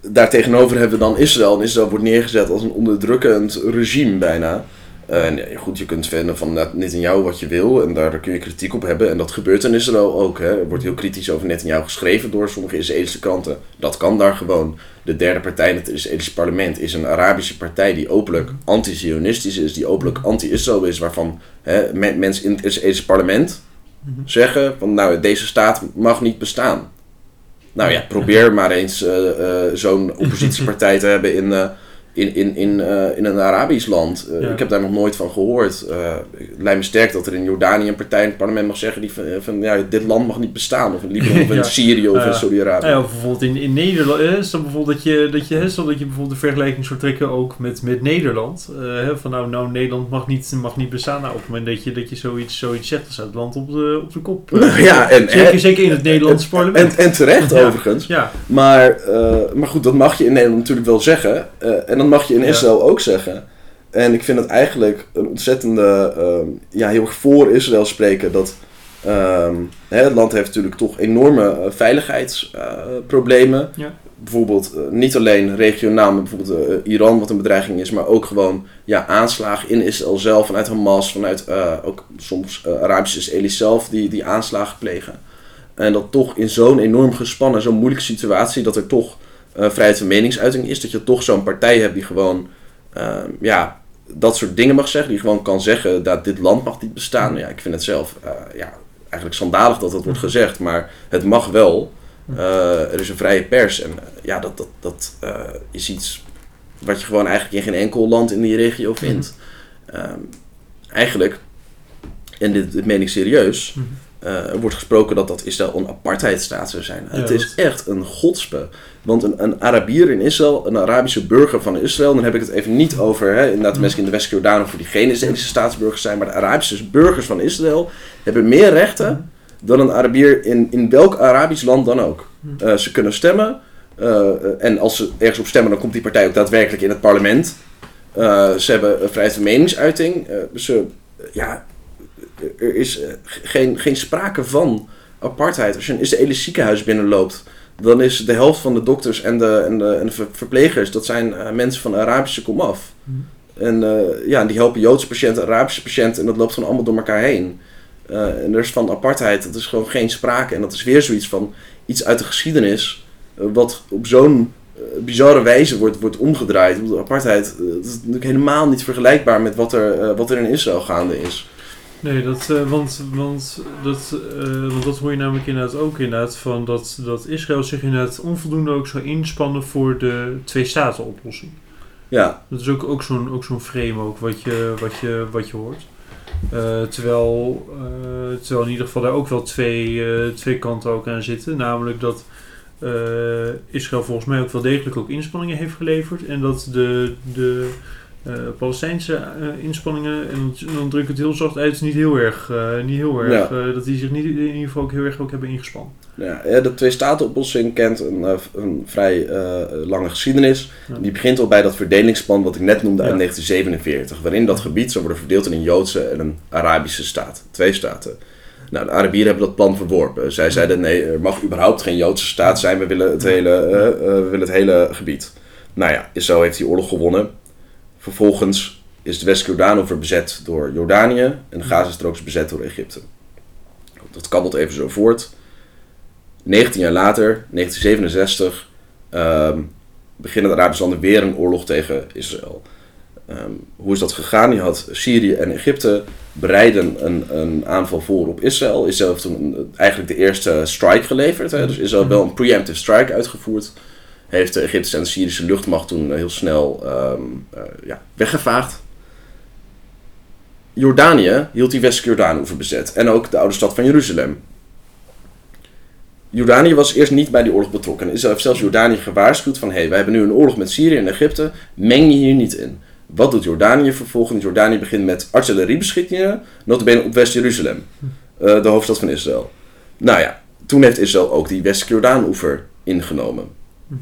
daartegenover hebben we dan Israël. En Israël wordt neergezet als een onderdrukkend regime bijna. En ja, goed, je kunt vinden van net Netanyahu wat je wil. En daar kun je kritiek op hebben. En dat gebeurt in Israël ook. Hè. Er wordt heel kritisch over Netanyahu geschreven door sommige Israëlische kranten. Dat kan daar gewoon. De derde partij in het Israëlische parlement is een Arabische partij die openlijk anti-Zionistisch is. Die openlijk anti-Israël is. Waarvan hè, men- mensen in het Israëlische parlement zeggen van nou, deze staat mag niet bestaan. Nou ja, probeer maar eens eh, eh, zo'n oppositiepartij te hebben in, eh, in, in, in, eh, in een Arabisch land. Eh, Ja. Ik heb daar nog nooit van gehoord. Eh, het lijkt me sterk dat er in Jordanië een partij in het parlement mag zeggen die van, van ja, dit land mag niet bestaan. Of in Libanon of in Ja. Syrië of in Saudi-Arabië. Nou ja, of bijvoorbeeld in, in Nederland, stel bijvoorbeeld dat je, dat je, hè, stel dat je bijvoorbeeld een vergelijking zou trekken ook met, met Nederland. Hè, van nou, nou, Nederland mag niet, mag niet bestaan. Nou, op het moment dat je, dat je zoiets, zoiets zegt, dan staat het land op de, op de kop. Ja, en, zeker, en, zeker in het Nederlandse en, parlement. en terecht Ja. overigens. ja, Maar, maar goed, dat mag je in Nederland natuurlijk wel zeggen. En dat mag je in. Israël ook zeggen. En ik vind het eigenlijk een ontzettende, ehm, ja, heel erg voor Israël spreken dat ehm, hè, het land heeft natuurlijk toch enorme eh, veiligheidsproblemen. Ja. Bijvoorbeeld eh, niet alleen regionaal, maar bijvoorbeeld eh, Iran wat een bedreiging is, maar ook gewoon ja, aanslagen in Israël zelf, vanuit Hamas, vanuit ook soms Arabische Israëli's zelf die, die aanslagen plegen. En dat toch in zo'n enorm gespannen, zo'n moeilijke situatie, dat er toch eh, vrijheid van meningsuiting is. Dat je toch zo'n partij hebt die gewoon eh, ja, dat soort dingen mag zeggen. Die gewoon kan zeggen dat dit land mag niet bestaan. Ja, ik vind het zelf eh, ja, eigenlijk schandalig dat dat wordt gezegd. Maar het mag wel. Eh, er is een vrije pers. En ja, dat, dat, dat is iets wat je gewoon eigenlijk in geen enkel land in die regio vindt. Ehm, eigenlijk, en dit, dit meen ik serieus, Mhm. Er wordt gesproken dat dat Israël een apartheidstaat zou zijn. Ja, het dat- is echt een godspe. Want een, een Arabier in Israël, een Arabische burger van Israël, dan heb ik het even niet over hè, inderdaad de mensen in de West-Jordaan of die geen Israëlische staatsburgers zijn, maar de Arabische burgers van Israël hebben meer rechten dan een Arabier in, in welk Arabisch land dan ook. Eh, ze kunnen stemmen. eh, en als ze ergens op stemmen, dan komt die partij ook daadwerkelijk in het parlement. Ze hebben vrijheid van meningsuiting. Ze, ja, er is eh, geen, geen sprake van apartheid. Als je een Israëlisch ziekenhuis binnenloopt, dan is de helft van de dokters en de, en de, en de ver- verplegers, dat zijn eh, mensen van Arabische komaf. En eh, ja, die helpen Joodse patiënten, Arabische patiënten en dat loopt gewoon allemaal door elkaar heen. En er is van apartheid, dat is gewoon geen sprake. En dat is weer zoiets van iets uit de geschiedenis, wat op zo'n bizarre wijze wordt, wordt omgedraaid. Bedoel, apartheid dat is natuurlijk helemaal niet vergelijkbaar met wat er, wat er in Israël gaande is. Nee, dat, eh, want, want, dat, eh, want dat hoor je namelijk inderdaad ook inderdaad van dat, dat Israël zich inderdaad onvoldoende ook zou inspannen voor de twee-staten-oplossing. Ja, Dat is ook, ook zo'n ook zo'n frame ook wat je, wat je, wat je hoort. Eh, terwijl, terwijl in ieder geval daar ook wel twee, twee kanten ook aan zitten. Namelijk dat Israël volgens mij ook wel degelijk ook inspanningen heeft geleverd. En dat de, de Palestijnse eh, inspanningen, en dan druk ik het heel zacht uit, niet heel erg, eh, niet heel erg Ja. eh, dat die zich niet in ieder geval ook heel erg ook hebben ingespannen. ja ja, de twee-staten-oplossing kent een, eh, een vrij eh, lange geschiedenis. Ja. Die begint al bij dat verdelingsplan wat ik net noemde uit Ja. 1947. Waarin dat gebied zou worden verdeeld in een Joodse en een Arabische staat. Twee staten. Nou, de Arabieren hebben dat plan verworpen. Zij zeiden nee, er mag überhaupt geen Joodse staat zijn. We willen het hele, eh, eh, we willen het hele gebied. Nou ja, Israël heeft die oorlog gewonnen. Vervolgens is de West-Jordaan bezet door Jordanië. En de Gazastrook is bezet door Egypte. Dat kabbelt even zo voort. 19 jaar later, 1967, ehm, beginnen de Arabische landen weer een oorlog tegen Israël. Ehm, hoe is dat gegaan? Je had Syrië en Egypte bereiden een, een aanval voor op Israël. Israël heeft toen een- eigenlijk de eerste strike geleverd. Hè? Dus Israël wel een preemptive strike uitgevoerd. Heeft de Egyptische en de Syrische luchtmacht toen heel snel ehm, eh, ja, weggevaagd. Jordanië hield die West-Jordaan-oever bezet. En ook de oude stad van Jeruzalem. Jordanië was eerst niet bij die oorlog betrokken. En Israël heeft zelfs Jordanië gewaarschuwd van... hé, hey, wij hebben nu een oorlog met Syrië en Egypte. Meng je hier niet in. Wat doet Jordanië vervolgens? Jordanië begint met artilleriebeschikkingen... notabene op West-Jeruzalem. eh, de hoofdstad van Israël. Nou ja, toen heeft Israël ook die West-Jordaan-oever ingenomen. Eh,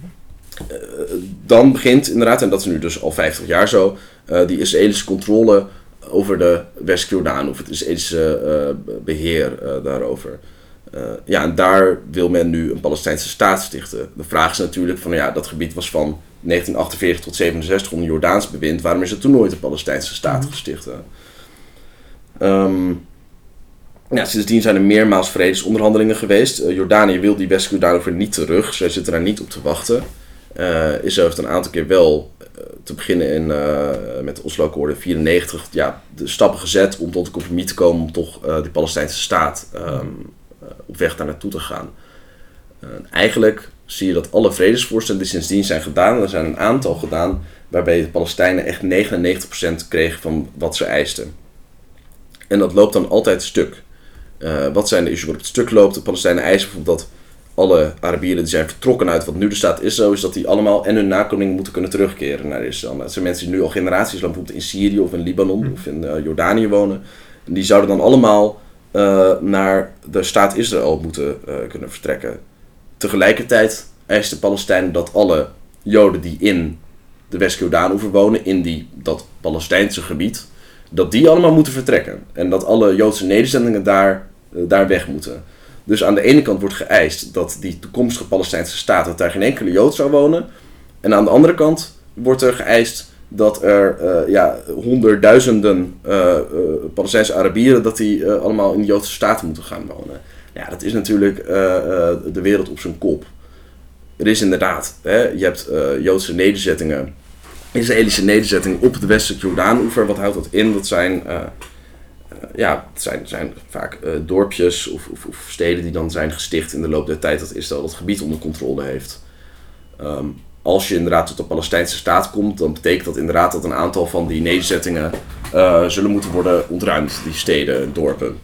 dan begint inderdaad, en dat is nu dus al 50 jaar zo... eh, die Israëlische controle over de West-Jordaan... of het Israëlische eh, beheer eh, daarover... Ja, en daar wil men nu een Palestijnse staat stichten. De vraag is natuurlijk van, ja, dat gebied was van 1948 tot 67 onder Jordaans bewind. Waarom is er toen nooit een Palestijnse staat gesticht? hè? Ehm, ja, sindsdien zijn er meermaals vredesonderhandelingen geweest. Jordanië wil die West-Jordaan over niet terug. Zij zitten daar niet op te wachten. Eh Israël heeft een aantal keer wel, eh, te beginnen in, eh, met de Oslo-akkoorden 94, ja, de stappen gezet om tot een compromis te komen om toch de Palestijnse staat ehm, eh, op weg daar naartoe te gaan. Eigenlijk zie je dat alle vredesvoorstellen die sindsdien zijn gedaan, er zijn een aantal gedaan waarbij de Palestijnen echt 99% kregen van wat ze eisten. En dat loopt dan altijd stuk. Wat zijn de issues waarop het stuk loopt? De Palestijnen eisen bijvoorbeeld dat alle Arabieren die zijn vertrokken uit wat nu de staat Israël is, dat die allemaal en hun nakomelingen moeten kunnen terugkeren naar Israël. Dat zijn mensen die nu al generaties lang bijvoorbeeld in Syrië of in Libanon of in eh, Jordanië wonen. En die zouden dan allemaal eh, naar de staat Israël moeten eh, kunnen vertrekken. Tegelijkertijd eist de Palestijnen dat alle Joden die in de West-Jordaan wonen, in die, dat Palestijnse gebied, dat die allemaal moeten vertrekken. En dat alle Joodse nederzettingen daar, daar weg moeten. Dus aan de ene kant wordt geëist dat die toekomstige Palestijnse staat, dat daar geen enkele Jood zou wonen. En aan de andere kant wordt er geëist dat er eh, ja, honderdduizenden eh, eh, Palestijnse Arabieren, dat die allemaal in de Joodse staat moeten gaan wonen. Ja, dat is natuurlijk de wereld op zijn kop. Er is inderdaad, hè, je hebt Joodse nederzettingen, Israëlische nederzettingen op de westelijke Jordaan-oever. Wat houdt dat in? Dat zijn, ja, het zijn, zijn vaak eh, dorpjes of, of, steden die dan zijn gesticht in de loop der tijd dat Israël dat gebied onder controle heeft. Ehm, als je inderdaad tot de Palestijnse staat komt, dan betekent dat inderdaad dat een aantal van die nederzettingen eh, zullen moeten worden ontruimd, die steden, dorpen.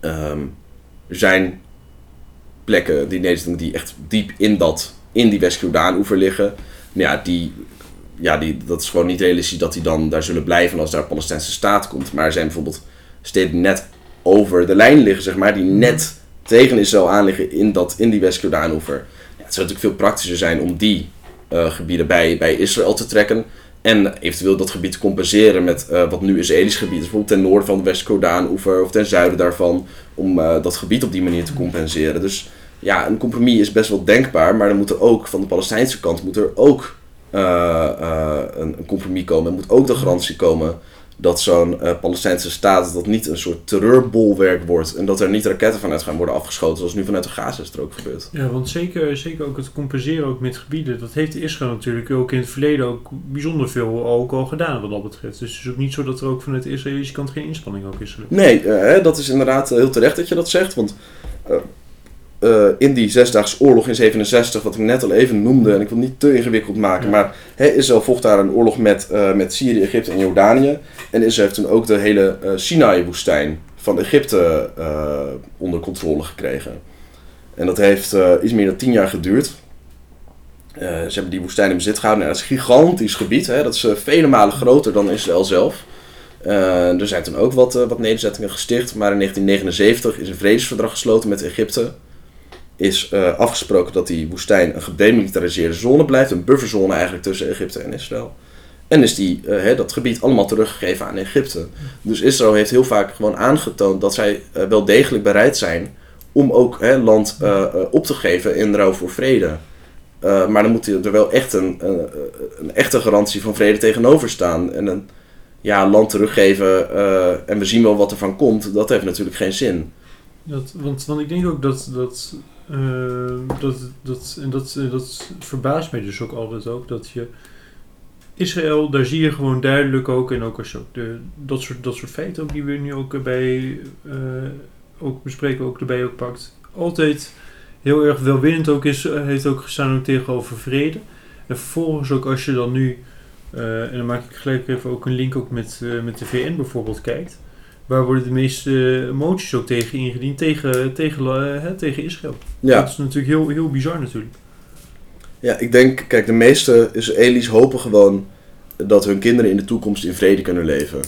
Ehm, er zijn plekken, die nederzettingen die echt diep in, dat, in die West-Jordaan-oever liggen. Nou ja, die, ja die, dat is gewoon niet realistisch dat die dan daar zullen blijven als daar een Palestijnse staat komt. Maar er zijn bijvoorbeeld steden die net over de lijn liggen, zeg maar, die net tegen Israël aan liggen in, dat, in die West-Jordaan-oever. Ja, het zou natuurlijk veel praktischer zijn om die eh, gebieden bij, bij Israël te trekken. En eventueel dat gebied te compenseren met eh, wat nu Israëlisch gebied is. Bijvoorbeeld ten noorden van de West-Jordaan-oever of ten zuiden daarvan. Om eh, dat gebied op die manier te compenseren. Dus ja, een compromis is best wel denkbaar. Maar dan moet er ook van de Palestijnse kant moet er ook een, een compromis komen. Er moet ook de garantie komen dat zo'n eh, Palestijnse staat dat niet een soort terreurbolwerk wordt en dat er niet raketten vanuit gaan worden afgeschoten zoals nu vanuit de Gazastrook gebeurt. Ja, want zeker, zeker ook het compenseren ook met gebieden, dat heeft Israël natuurlijk ook in het verleden ook bijzonder veel ook al gedaan wat dat betreft. Dus het is ook niet zo dat er ook vanuit de Israëlische kant geen inspanning ook is. gelukt. Nee, eh, dat is inderdaad eh, heel terecht dat je dat zegt, want eh, eh, in die zesdaagse oorlog in 67, wat ik net al even noemde, en ik wil het niet te ingewikkeld maken, Ja. maar hè, Israël vocht daar een oorlog met, eh, met Syrië, Egypte en Jordanië. En Israël heeft toen ook de hele eh Sinai-woestijn van Egypte onder controle gekregen. En dat heeft iets meer dan tien jaar geduurd. Ze hebben die woestijn in bezit gehouden. En dat is een gigantisch gebied. Hè? Dat is vele malen groter dan Israël zelf. Er zijn toen ook wat, wat nederzettingen gesticht. Maar in 1979 is een vredesverdrag gesloten met Egypte. Is eh, afgesproken dat die woestijn een gedemilitariseerde zone blijft. Een bufferzone eigenlijk tussen Egypte en Israël. En is die, eh, dat gebied allemaal teruggegeven aan Egypte. Dus Israël heeft heel vaak gewoon aangetoond dat zij eh, wel degelijk bereid zijn om ook land op te geven in ruil voor vrede. Maar dan moet er wel echt een, een echte garantie van vrede tegenover staan. En een ja, land teruggeven en we zien wel wat er van komt, dat heeft natuurlijk geen zin. Dat, want, want ik denk ook dat, dat, eh, dat, dat, en dat, dat verbaast mij dus ook altijd ook, dat je Israël, daar zie je gewoon duidelijk ook, en ook als ook de, dat, soort, dat soort feiten ook die we nu ook bij eh, ook bespreken, ook erbij ook pakt, altijd heel erg welwillend ook is, eh, heeft ook gestaan ook tegenover vrede. En vervolgens ook als je dan nu, eh, en dan maak ik gelijk even ook een link ook met, met de VN bijvoorbeeld kijkt, Waar worden de meeste moties ook tegen ingediend? Tegen, tegen, eh, hè, tegen Israël. Ja, Dat is natuurlijk heel, heel bizar natuurlijk. ja, ik denk, kijk, de meeste Israëli's hopen gewoon dat hun kinderen in de toekomst in vrede kunnen leven.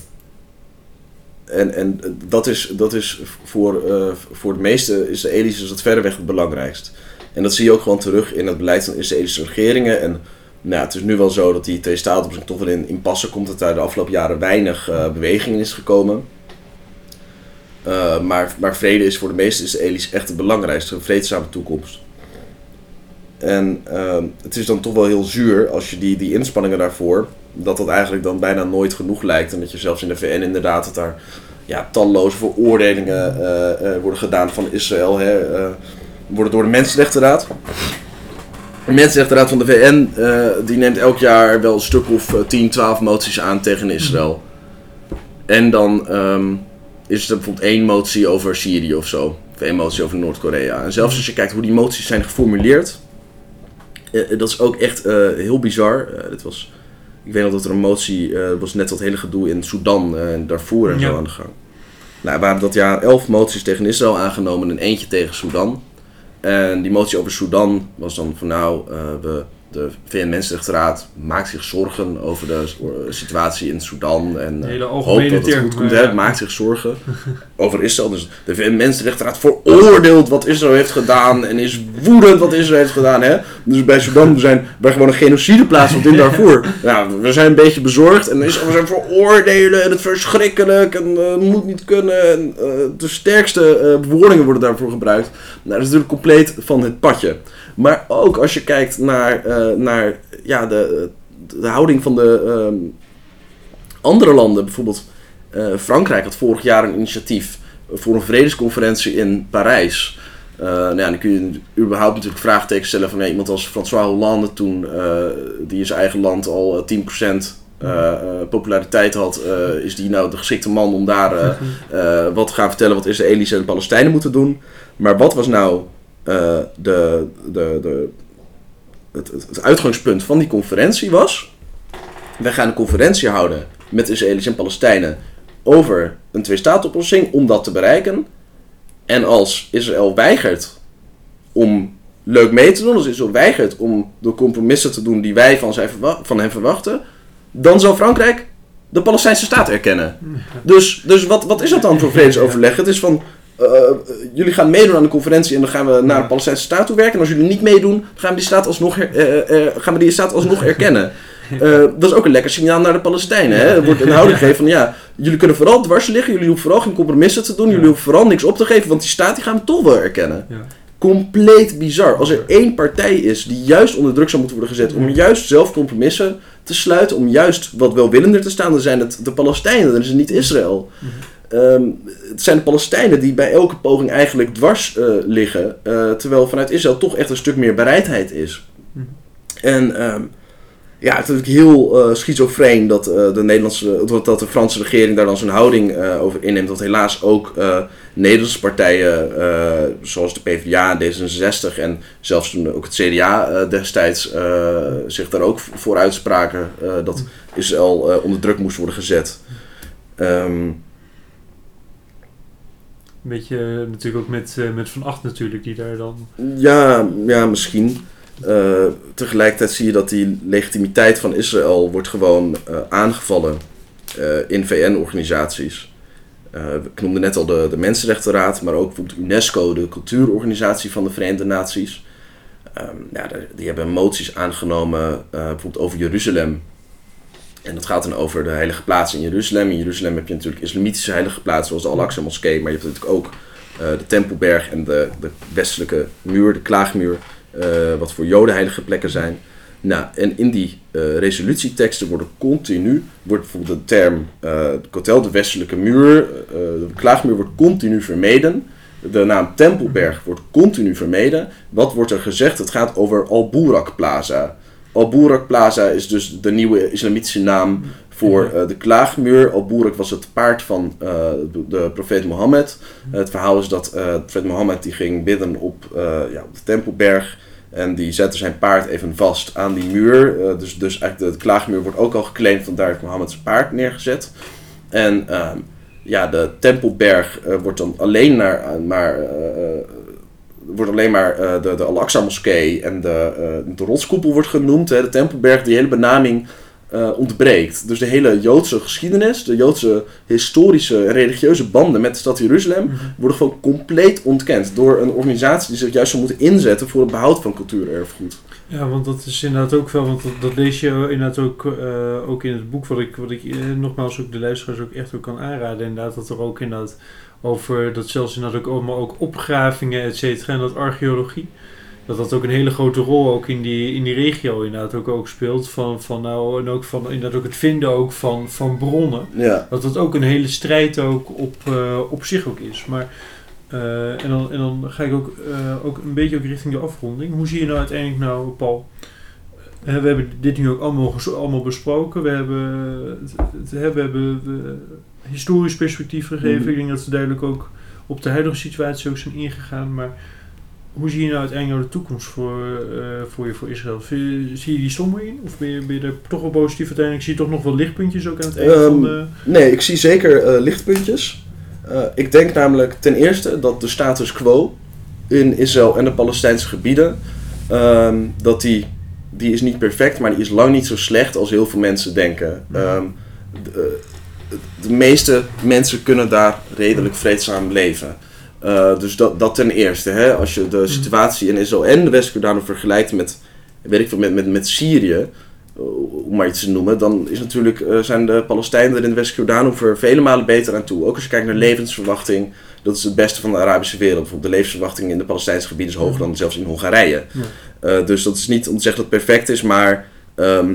En, en dat is, dat is voor, eh, voor de meeste Israëli's is dat verreweg het belangrijkst. En dat zie je ook gewoon terug in het beleid van de Israëlische regeringen. En nou, het is nu wel zo dat die twee staten toch wel in impasse komt. Dat daar de afgelopen jaren weinig eh, beweging in is gekomen. Eh, maar, maar vrede is voor de meeste Israëli's echt het belangrijkste. Een vreedzame toekomst. En ehm, het is dan toch wel heel zuur als je die, die inspanningen daarvoor, dat dat eigenlijk dan bijna nooit genoeg lijkt. En dat je zelfs in de VN inderdaad, dat daar ja, talloze veroordelingen eh, eh, worden gedaan van Israël. Hè, worden door de Mensenrechtenraad. De Mensenrechtenraad van de VN, die neemt elk jaar wel een stuk of eh, 10, 12 moties aan tegen Israël. En dan ehm, is er bijvoorbeeld één motie over Syrië of zo. Of één motie over Noord-Korea. En zelfs als je kijkt hoe die moties zijn geformuleerd, eh, dat is ook echt eh, heel bizar. Eh, dit was, ik weet nog dat er een motie eh, was net dat hele gedoe in Sudan eh, en Darfur en Ja. zo aan de gang. Nou, er waren dat jaar elf moties tegen Israël aangenomen en eentje tegen Sudan. En die motie over Sudan was dan van nou, eh, we, de VN-Mensenrechtenraad maakt zich zorgen over de eh, situatie in Sudan. En eh, hele hoopt dat het goed komt. ja. maakt zich zorgen over Israël. Dus de VN-Mensenrechtenraad veroordeelt wat Israël heeft gedaan en is woedend wat Israël heeft gedaan. Hè? Dus bij Sudan zijn wij gewoon een genocide plaatsvond in Darfur. Nou, we zijn een beetje bezorgd en Israël, we zijn veroordelen en het verschrikkelijk en eh, moet niet kunnen. En, eh, de sterkste eh, bewoordingen worden daarvoor gebruikt. Nou, dat is natuurlijk compleet van het padje. Maar ook als je kijkt naar, eh, naar ja, de, de houding van de ehm, andere landen, bijvoorbeeld eh, Frankrijk had vorig jaar een initiatief voor een vredesconferentie in Parijs. Eh, nou ja, dan kun je überhaupt natuurlijk vraagtekens stellen van ja, iemand als François Hollande toen, die in zijn eigen land al eh, 10% eh, eh, populariteit had, is die nou de geschikte man om daar eh, wat te gaan vertellen wat Israëli's en Palestijnen moeten doen. Maar wat was nou eh, de, de, de, het, het, uitgangspunt van die conferentie was... Wij gaan een conferentie houden met Israëli's en Palestijnen over een twee-staat-oplossing om dat te bereiken. En als Israël weigert om leuk mee te doen, als Israël weigert om de compromissen te doen die wij van, zij verwa- van hen verwachten, dan zal Frankrijk de Palestijnse staat erkennen. Dus, dus wat, wat is dat dan voor vredesoverleg? Het is van, eh, eh, jullie gaan meedoen aan de conferentie en dan gaan we naar de Palestijnse staat toe werken. En als jullie niet meedoen, dan gaan we die staat alsnog, her- eh, gaan we die staat alsnog erkennen. Dat is ook een lekker signaal naar de Palestijnen. Hè? Er wordt een houding gegeven van ja, jullie kunnen vooral dwars liggen, jullie hoeven vooral geen compromissen te doen, jullie hoeven vooral niks op te geven, want die staat die gaan we toch wel erkennen. Ja. Compleet bizar. Als er één partij is die juist onder druk zou moeten worden gezet om juist zelf compromissen te sluiten, om juist wat welwillender te staan. Dan zijn het de Palestijnen, dan is het niet Israël. Ehm, het zijn de Palestijnen die bij elke poging eigenlijk dwars eh, liggen, eh, terwijl vanuit Israël toch echt een stuk meer bereidheid is. Mhm. En ehm, ja, het is natuurlijk heel eh schizofreen dat, de Nederlandse, dat- de Franse regering daar dan zijn houding over inneemt. Dat helaas ook Nederlandse partijen, zoals de PvdA, D66 en zelfs toen ook het CDA destijds zich daar ook voor uitspraken dat Israël eh, onder druk moest worden gezet. Ehm, Een beetje eh, natuurlijk ook met, eh, met Van Acht natuurlijk, die daar dan... Ja, ja misschien. Eh, tegelijkertijd zie je dat die legitimiteit van Israël wordt gewoon aangevallen in VN-organisaties. Ik noemde net al de, de Mensenrechtenraad, maar ook bijvoorbeeld UNESCO, de cultuurorganisatie van de Verenigde Naties. Ehm, ja, die hebben moties aangenomen, bijvoorbeeld over Jeruzalem. En dat gaat dan over de heilige plaats in Jeruzalem. In Jeruzalem heb je natuurlijk islamitische heilige plaatsen, zoals de Al-Aqsa moskee. Maar je hebt natuurlijk ook eh, de Tempelberg en de, de westelijke muur, de klaagmuur. eh, wat voor joden heilige plekken zijn. Nou, en in die eh, resolutieteksten worden continu, wordt bijvoorbeeld de term eh Kotel, de westelijke muur, de klaagmuur wordt continu vermeden. De naam Tempelberg wordt continu vermeden. Wat wordt er gezegd? Het gaat over Al-Burak Plaza. Al-Burak Plaza is dus de nieuwe islamitische naam voor eh, de klaagmuur. Al-Burak was het paard van eh, de, profeet Mohammed. het verhaal is dat eh, de profeet Mohammed die ging bidden op, ja, op de Tempelberg. En die zette zijn paard even vast aan die muur. Dus, dus eigenlijk de, klaagmuur wordt ook al geclaimd, want daar heeft Mohammed zijn paard neergezet. En ehm, ja, de Tempelberg wordt dan alleen naar, maar, wordt alleen maar eh, de, de Al-Aqsa moskee en de, eh, de rotskoepel wordt genoemd. Hè, de Tempelberg, die hele benaming eh, ontbreekt. Dus de hele Joodse geschiedenis, de Joodse historische en religieuze banden met de stad Jeruzalem worden gewoon compleet ontkend door een organisatie die zich juist zou moeten inzetten voor het behoud van cultuurerfgoed. Ja, want dat is inderdaad ook wel, want dat, dat lees je inderdaad ook, ook in het boek, wat ik, wat ik eh, nogmaals ook de luisteraars ook echt ook kan aanraden. Inderdaad, dat er ook inderdaad over, dat zelfs inderdaad ook allemaal ook opgravingen, et cetera, en dat archeologie, dat dat ook een hele grote rol ook in die, in die regio inderdaad ook, ook speelt. Van, van nou, en ook van inderdaad ook het vinden ook van, van bronnen. Ja, Dat dat ook een hele strijd ook op, eh, op zich ook is. Maar, eh, en, dan, en dan ga ik ook, eh, ook een beetje ook richting de afronding. Hoe zie je nou uiteindelijk nou, Paul? We hebben dit nu ook allemaal, allemaal besproken. We hebben, het, het- hè, we hebben eh, historisch perspectief gegeven. Mhm. Ik denk dat ze duidelijk ook op de huidige situatie ook zijn ingegaan. Maar hoe zie je nou uiteindelijk nou de toekomst voor, eh, voor, je, voor Israël? Zie je, zie je die somber in? Of ben je, ben je er toch wel positief uiteindelijk? Zie je toch nog wel lichtpuntjes ook aan het einde Ehm, van de... nee, ik zie zeker eh, lichtpuntjes. Eh, ik denk namelijk ten eerste dat de status quo in Israël en de Palestijnse gebieden, ehm, dat die, die is niet perfect, maar die is lang niet zo slecht als heel veel mensen denken. Ehm, de, de meeste mensen kunnen daar redelijk vreedzaam leven. Eh, dus dat, dat ten eerste. Hè? Als je de situatie in Israël en de West-Jordaan vergelijkt met, weet ik veel, met, met, met Syrië, eh, om maar iets te noemen, dan is natuurlijk, eh, zijn de Palestijnen er in de West-Jordaan er vele malen beter aan toe. Ook als je kijkt naar levensverwachting, dat is het beste van de Arabische wereld. Bijvoorbeeld de levensverwachting in de Palestijnse gebieden is hoger dan zelfs in Hongarije. Ja. Dus dat is niet om te zeggen dat het perfect is, maar ehm,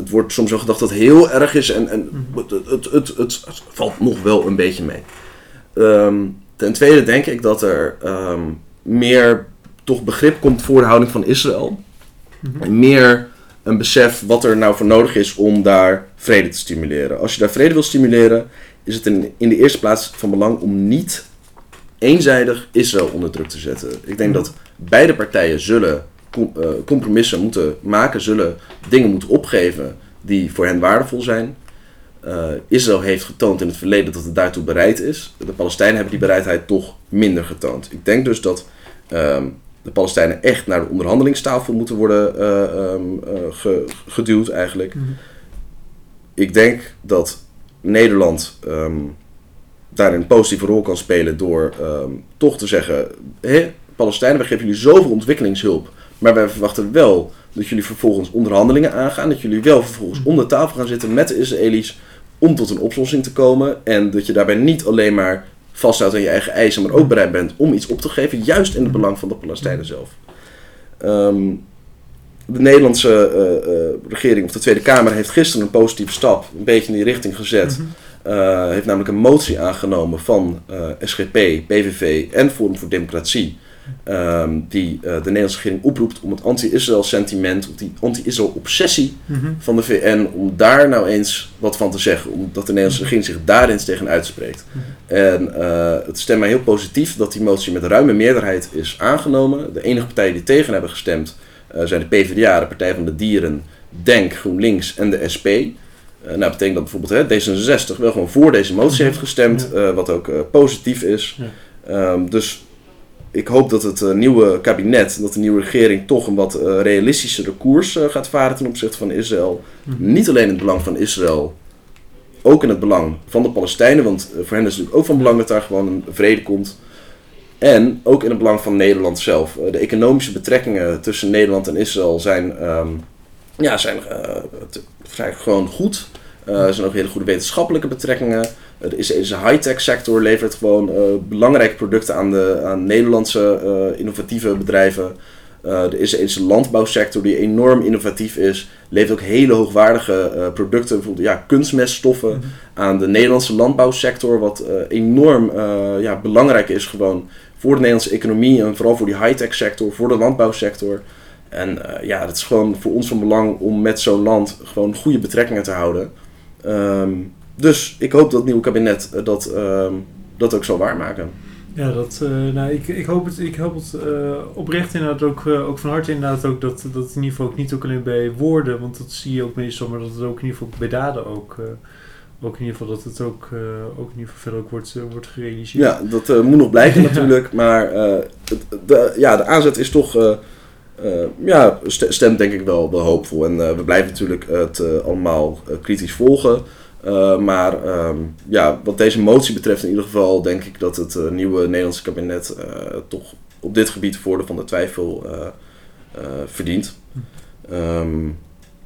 het wordt soms wel gedacht dat het heel erg is en, en het, het, het, het, valt nog wel een beetje mee. Ehm, ten tweede denk ik dat er ehm, meer toch begrip komt voor de houding van Israël. Mhm. En meer een besef wat er nou voor nodig is om daar vrede te stimuleren. Als je daar vrede wil stimuleren, is het in, in de eerste plaats van belang om niet eenzijdig Israël onder druk te zetten. Ik denk dat beide partijen zullen compromissen moeten maken, zullen dingen moeten opgeven die voor hen waardevol zijn. Eh, Israël heeft getoond in het verleden dat het daartoe bereid is. De Palestijnen hebben die bereidheid toch minder getoond. Ik denk dus dat ehm, de Palestijnen echt naar de onderhandelingstafel moeten worden eh, ehm, eh, ge- geduwd eigenlijk. Mhm. Ik denk dat Nederland ehm, daar een positieve rol kan spelen door toch te zeggen: hé, Palestijnen, we geven jullie zoveel ontwikkelingshulp, maar wij verwachten wel dat jullie vervolgens onderhandelingen aangaan, dat jullie wel vervolgens om de tafel gaan zitten met de Israëli's om tot een oplossing te komen en dat je daarbij niet alleen maar vasthoudt aan je eigen eisen, maar ook bereid bent om iets op te geven, juist in het belang van de Palestijnen zelf. Ehm, de Nederlandse eh, eh, regering of de Tweede Kamer heeft gisteren een positieve stap een beetje in die richting gezet. Mhm. Uh, heeft namelijk een motie aangenomen van SGP, PVV en Forum voor Democratie. Um, die uh, de Nederlandse regering oproept om het anti-Israël sentiment, of die anti-Israël obsessie Mhm. van de VN, om daar nou eens wat van te zeggen. Omdat de Nederlandse regering zich daar eens tegen uitspreekt. En uh, het stemt mij heel positief dat die motie met ruime meerderheid is aangenomen. De enige partijen die tegen hebben gestemd uh, zijn de PvdA, de Partij van de Dieren, DENK, GroenLinks en de SP. Nou, betekent dat bijvoorbeeld hè, D66 wel gewoon voor deze motie heeft gestemd, Ja. wat ook positief is. Ja. Um, dus ik hoop dat het uh, nieuwe kabinet, dat de nieuwe regering toch een wat uh, realistischere koers uh, gaat varen ten opzichte van Israël. Mhm. Niet alleen in het belang van Israël, ook in het belang van de Palestijnen, want voor hen is het natuurlijk ook van belang dat daar gewoon een vrede komt. En ook in het belang van Nederland zelf. De economische betrekkingen tussen Nederland en Israël zijn, um, ja, zijn, uh, zijn gewoon goed. Uh, er zijn ook hele goede wetenschappelijke betrekkingen. De Israëlische high-tech sector levert gewoon uh, belangrijke producten aan, de, aan Nederlandse uh, innovatieve bedrijven. Uh, de Israëlische landbouwsector, die enorm innovatief is, levert ook hele hoogwaardige producten, bijvoorbeeld ja, kunstmeststoffen, mm -hmm. aan de Nederlandse landbouwsector, wat enorm ja, belangrijk is gewoon voor de Nederlandse economie en vooral voor die high-tech sector, voor de landbouwsector. En uh, ja, het is gewoon voor ons van belang om met zo'n land gewoon goede betrekkingen te houden. Um, dus ik hoop dat het nieuwe kabinet uh, dat, um, dat ook zal waarmaken. Ja, dat, uh, nou, ik, ik hoop het, ik hoop het uh, oprecht inderdaad ook, uh, ook van harte inderdaad ook dat, dat in ieder geval ook niet ook alleen bij woorden, want dat zie je ook meestal, maar dat het ook in ieder geval bij daden ook, ook in ieder geval dat het ook, ook in ieder geval verder ook wordt, wordt gerealiseerd. Ja, dat moet nog blijken natuurlijk, maar het, de, ja, de aanzet is toch, ja, stemt denk ik wel, wel hoopvol en we blijven natuurlijk het allemaal kritisch volgen. Uh, maar um, ja, wat deze motie betreft in ieder geval denk ik dat het uh, nieuwe Nederlandse kabinet uh, toch op dit gebied voordeel van de twijfel verdient. Um,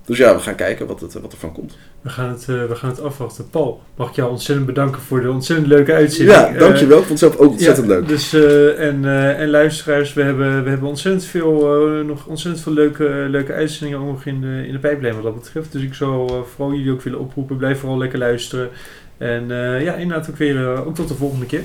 dus ja, we gaan kijken wat, het, wat er van komt. We gaan, het, we gaan het afwachten. Paul, mag ik jou ontzettend bedanken voor de ontzettend leuke uitzending. Ja, dankjewel. ik vond het zelf ook ontzettend ja, leuk. Dus, en, en luisteraars, we hebben, we hebben ontzettend veel, nog ontzettend veel leuke, leuke uitzendingen ook nog in de, in de pijplijn wat dat betreft. Dus ik zou vooral jullie ook willen oproepen. Blijf vooral lekker luisteren. En ja, inderdaad ook weer ook tot de volgende keer.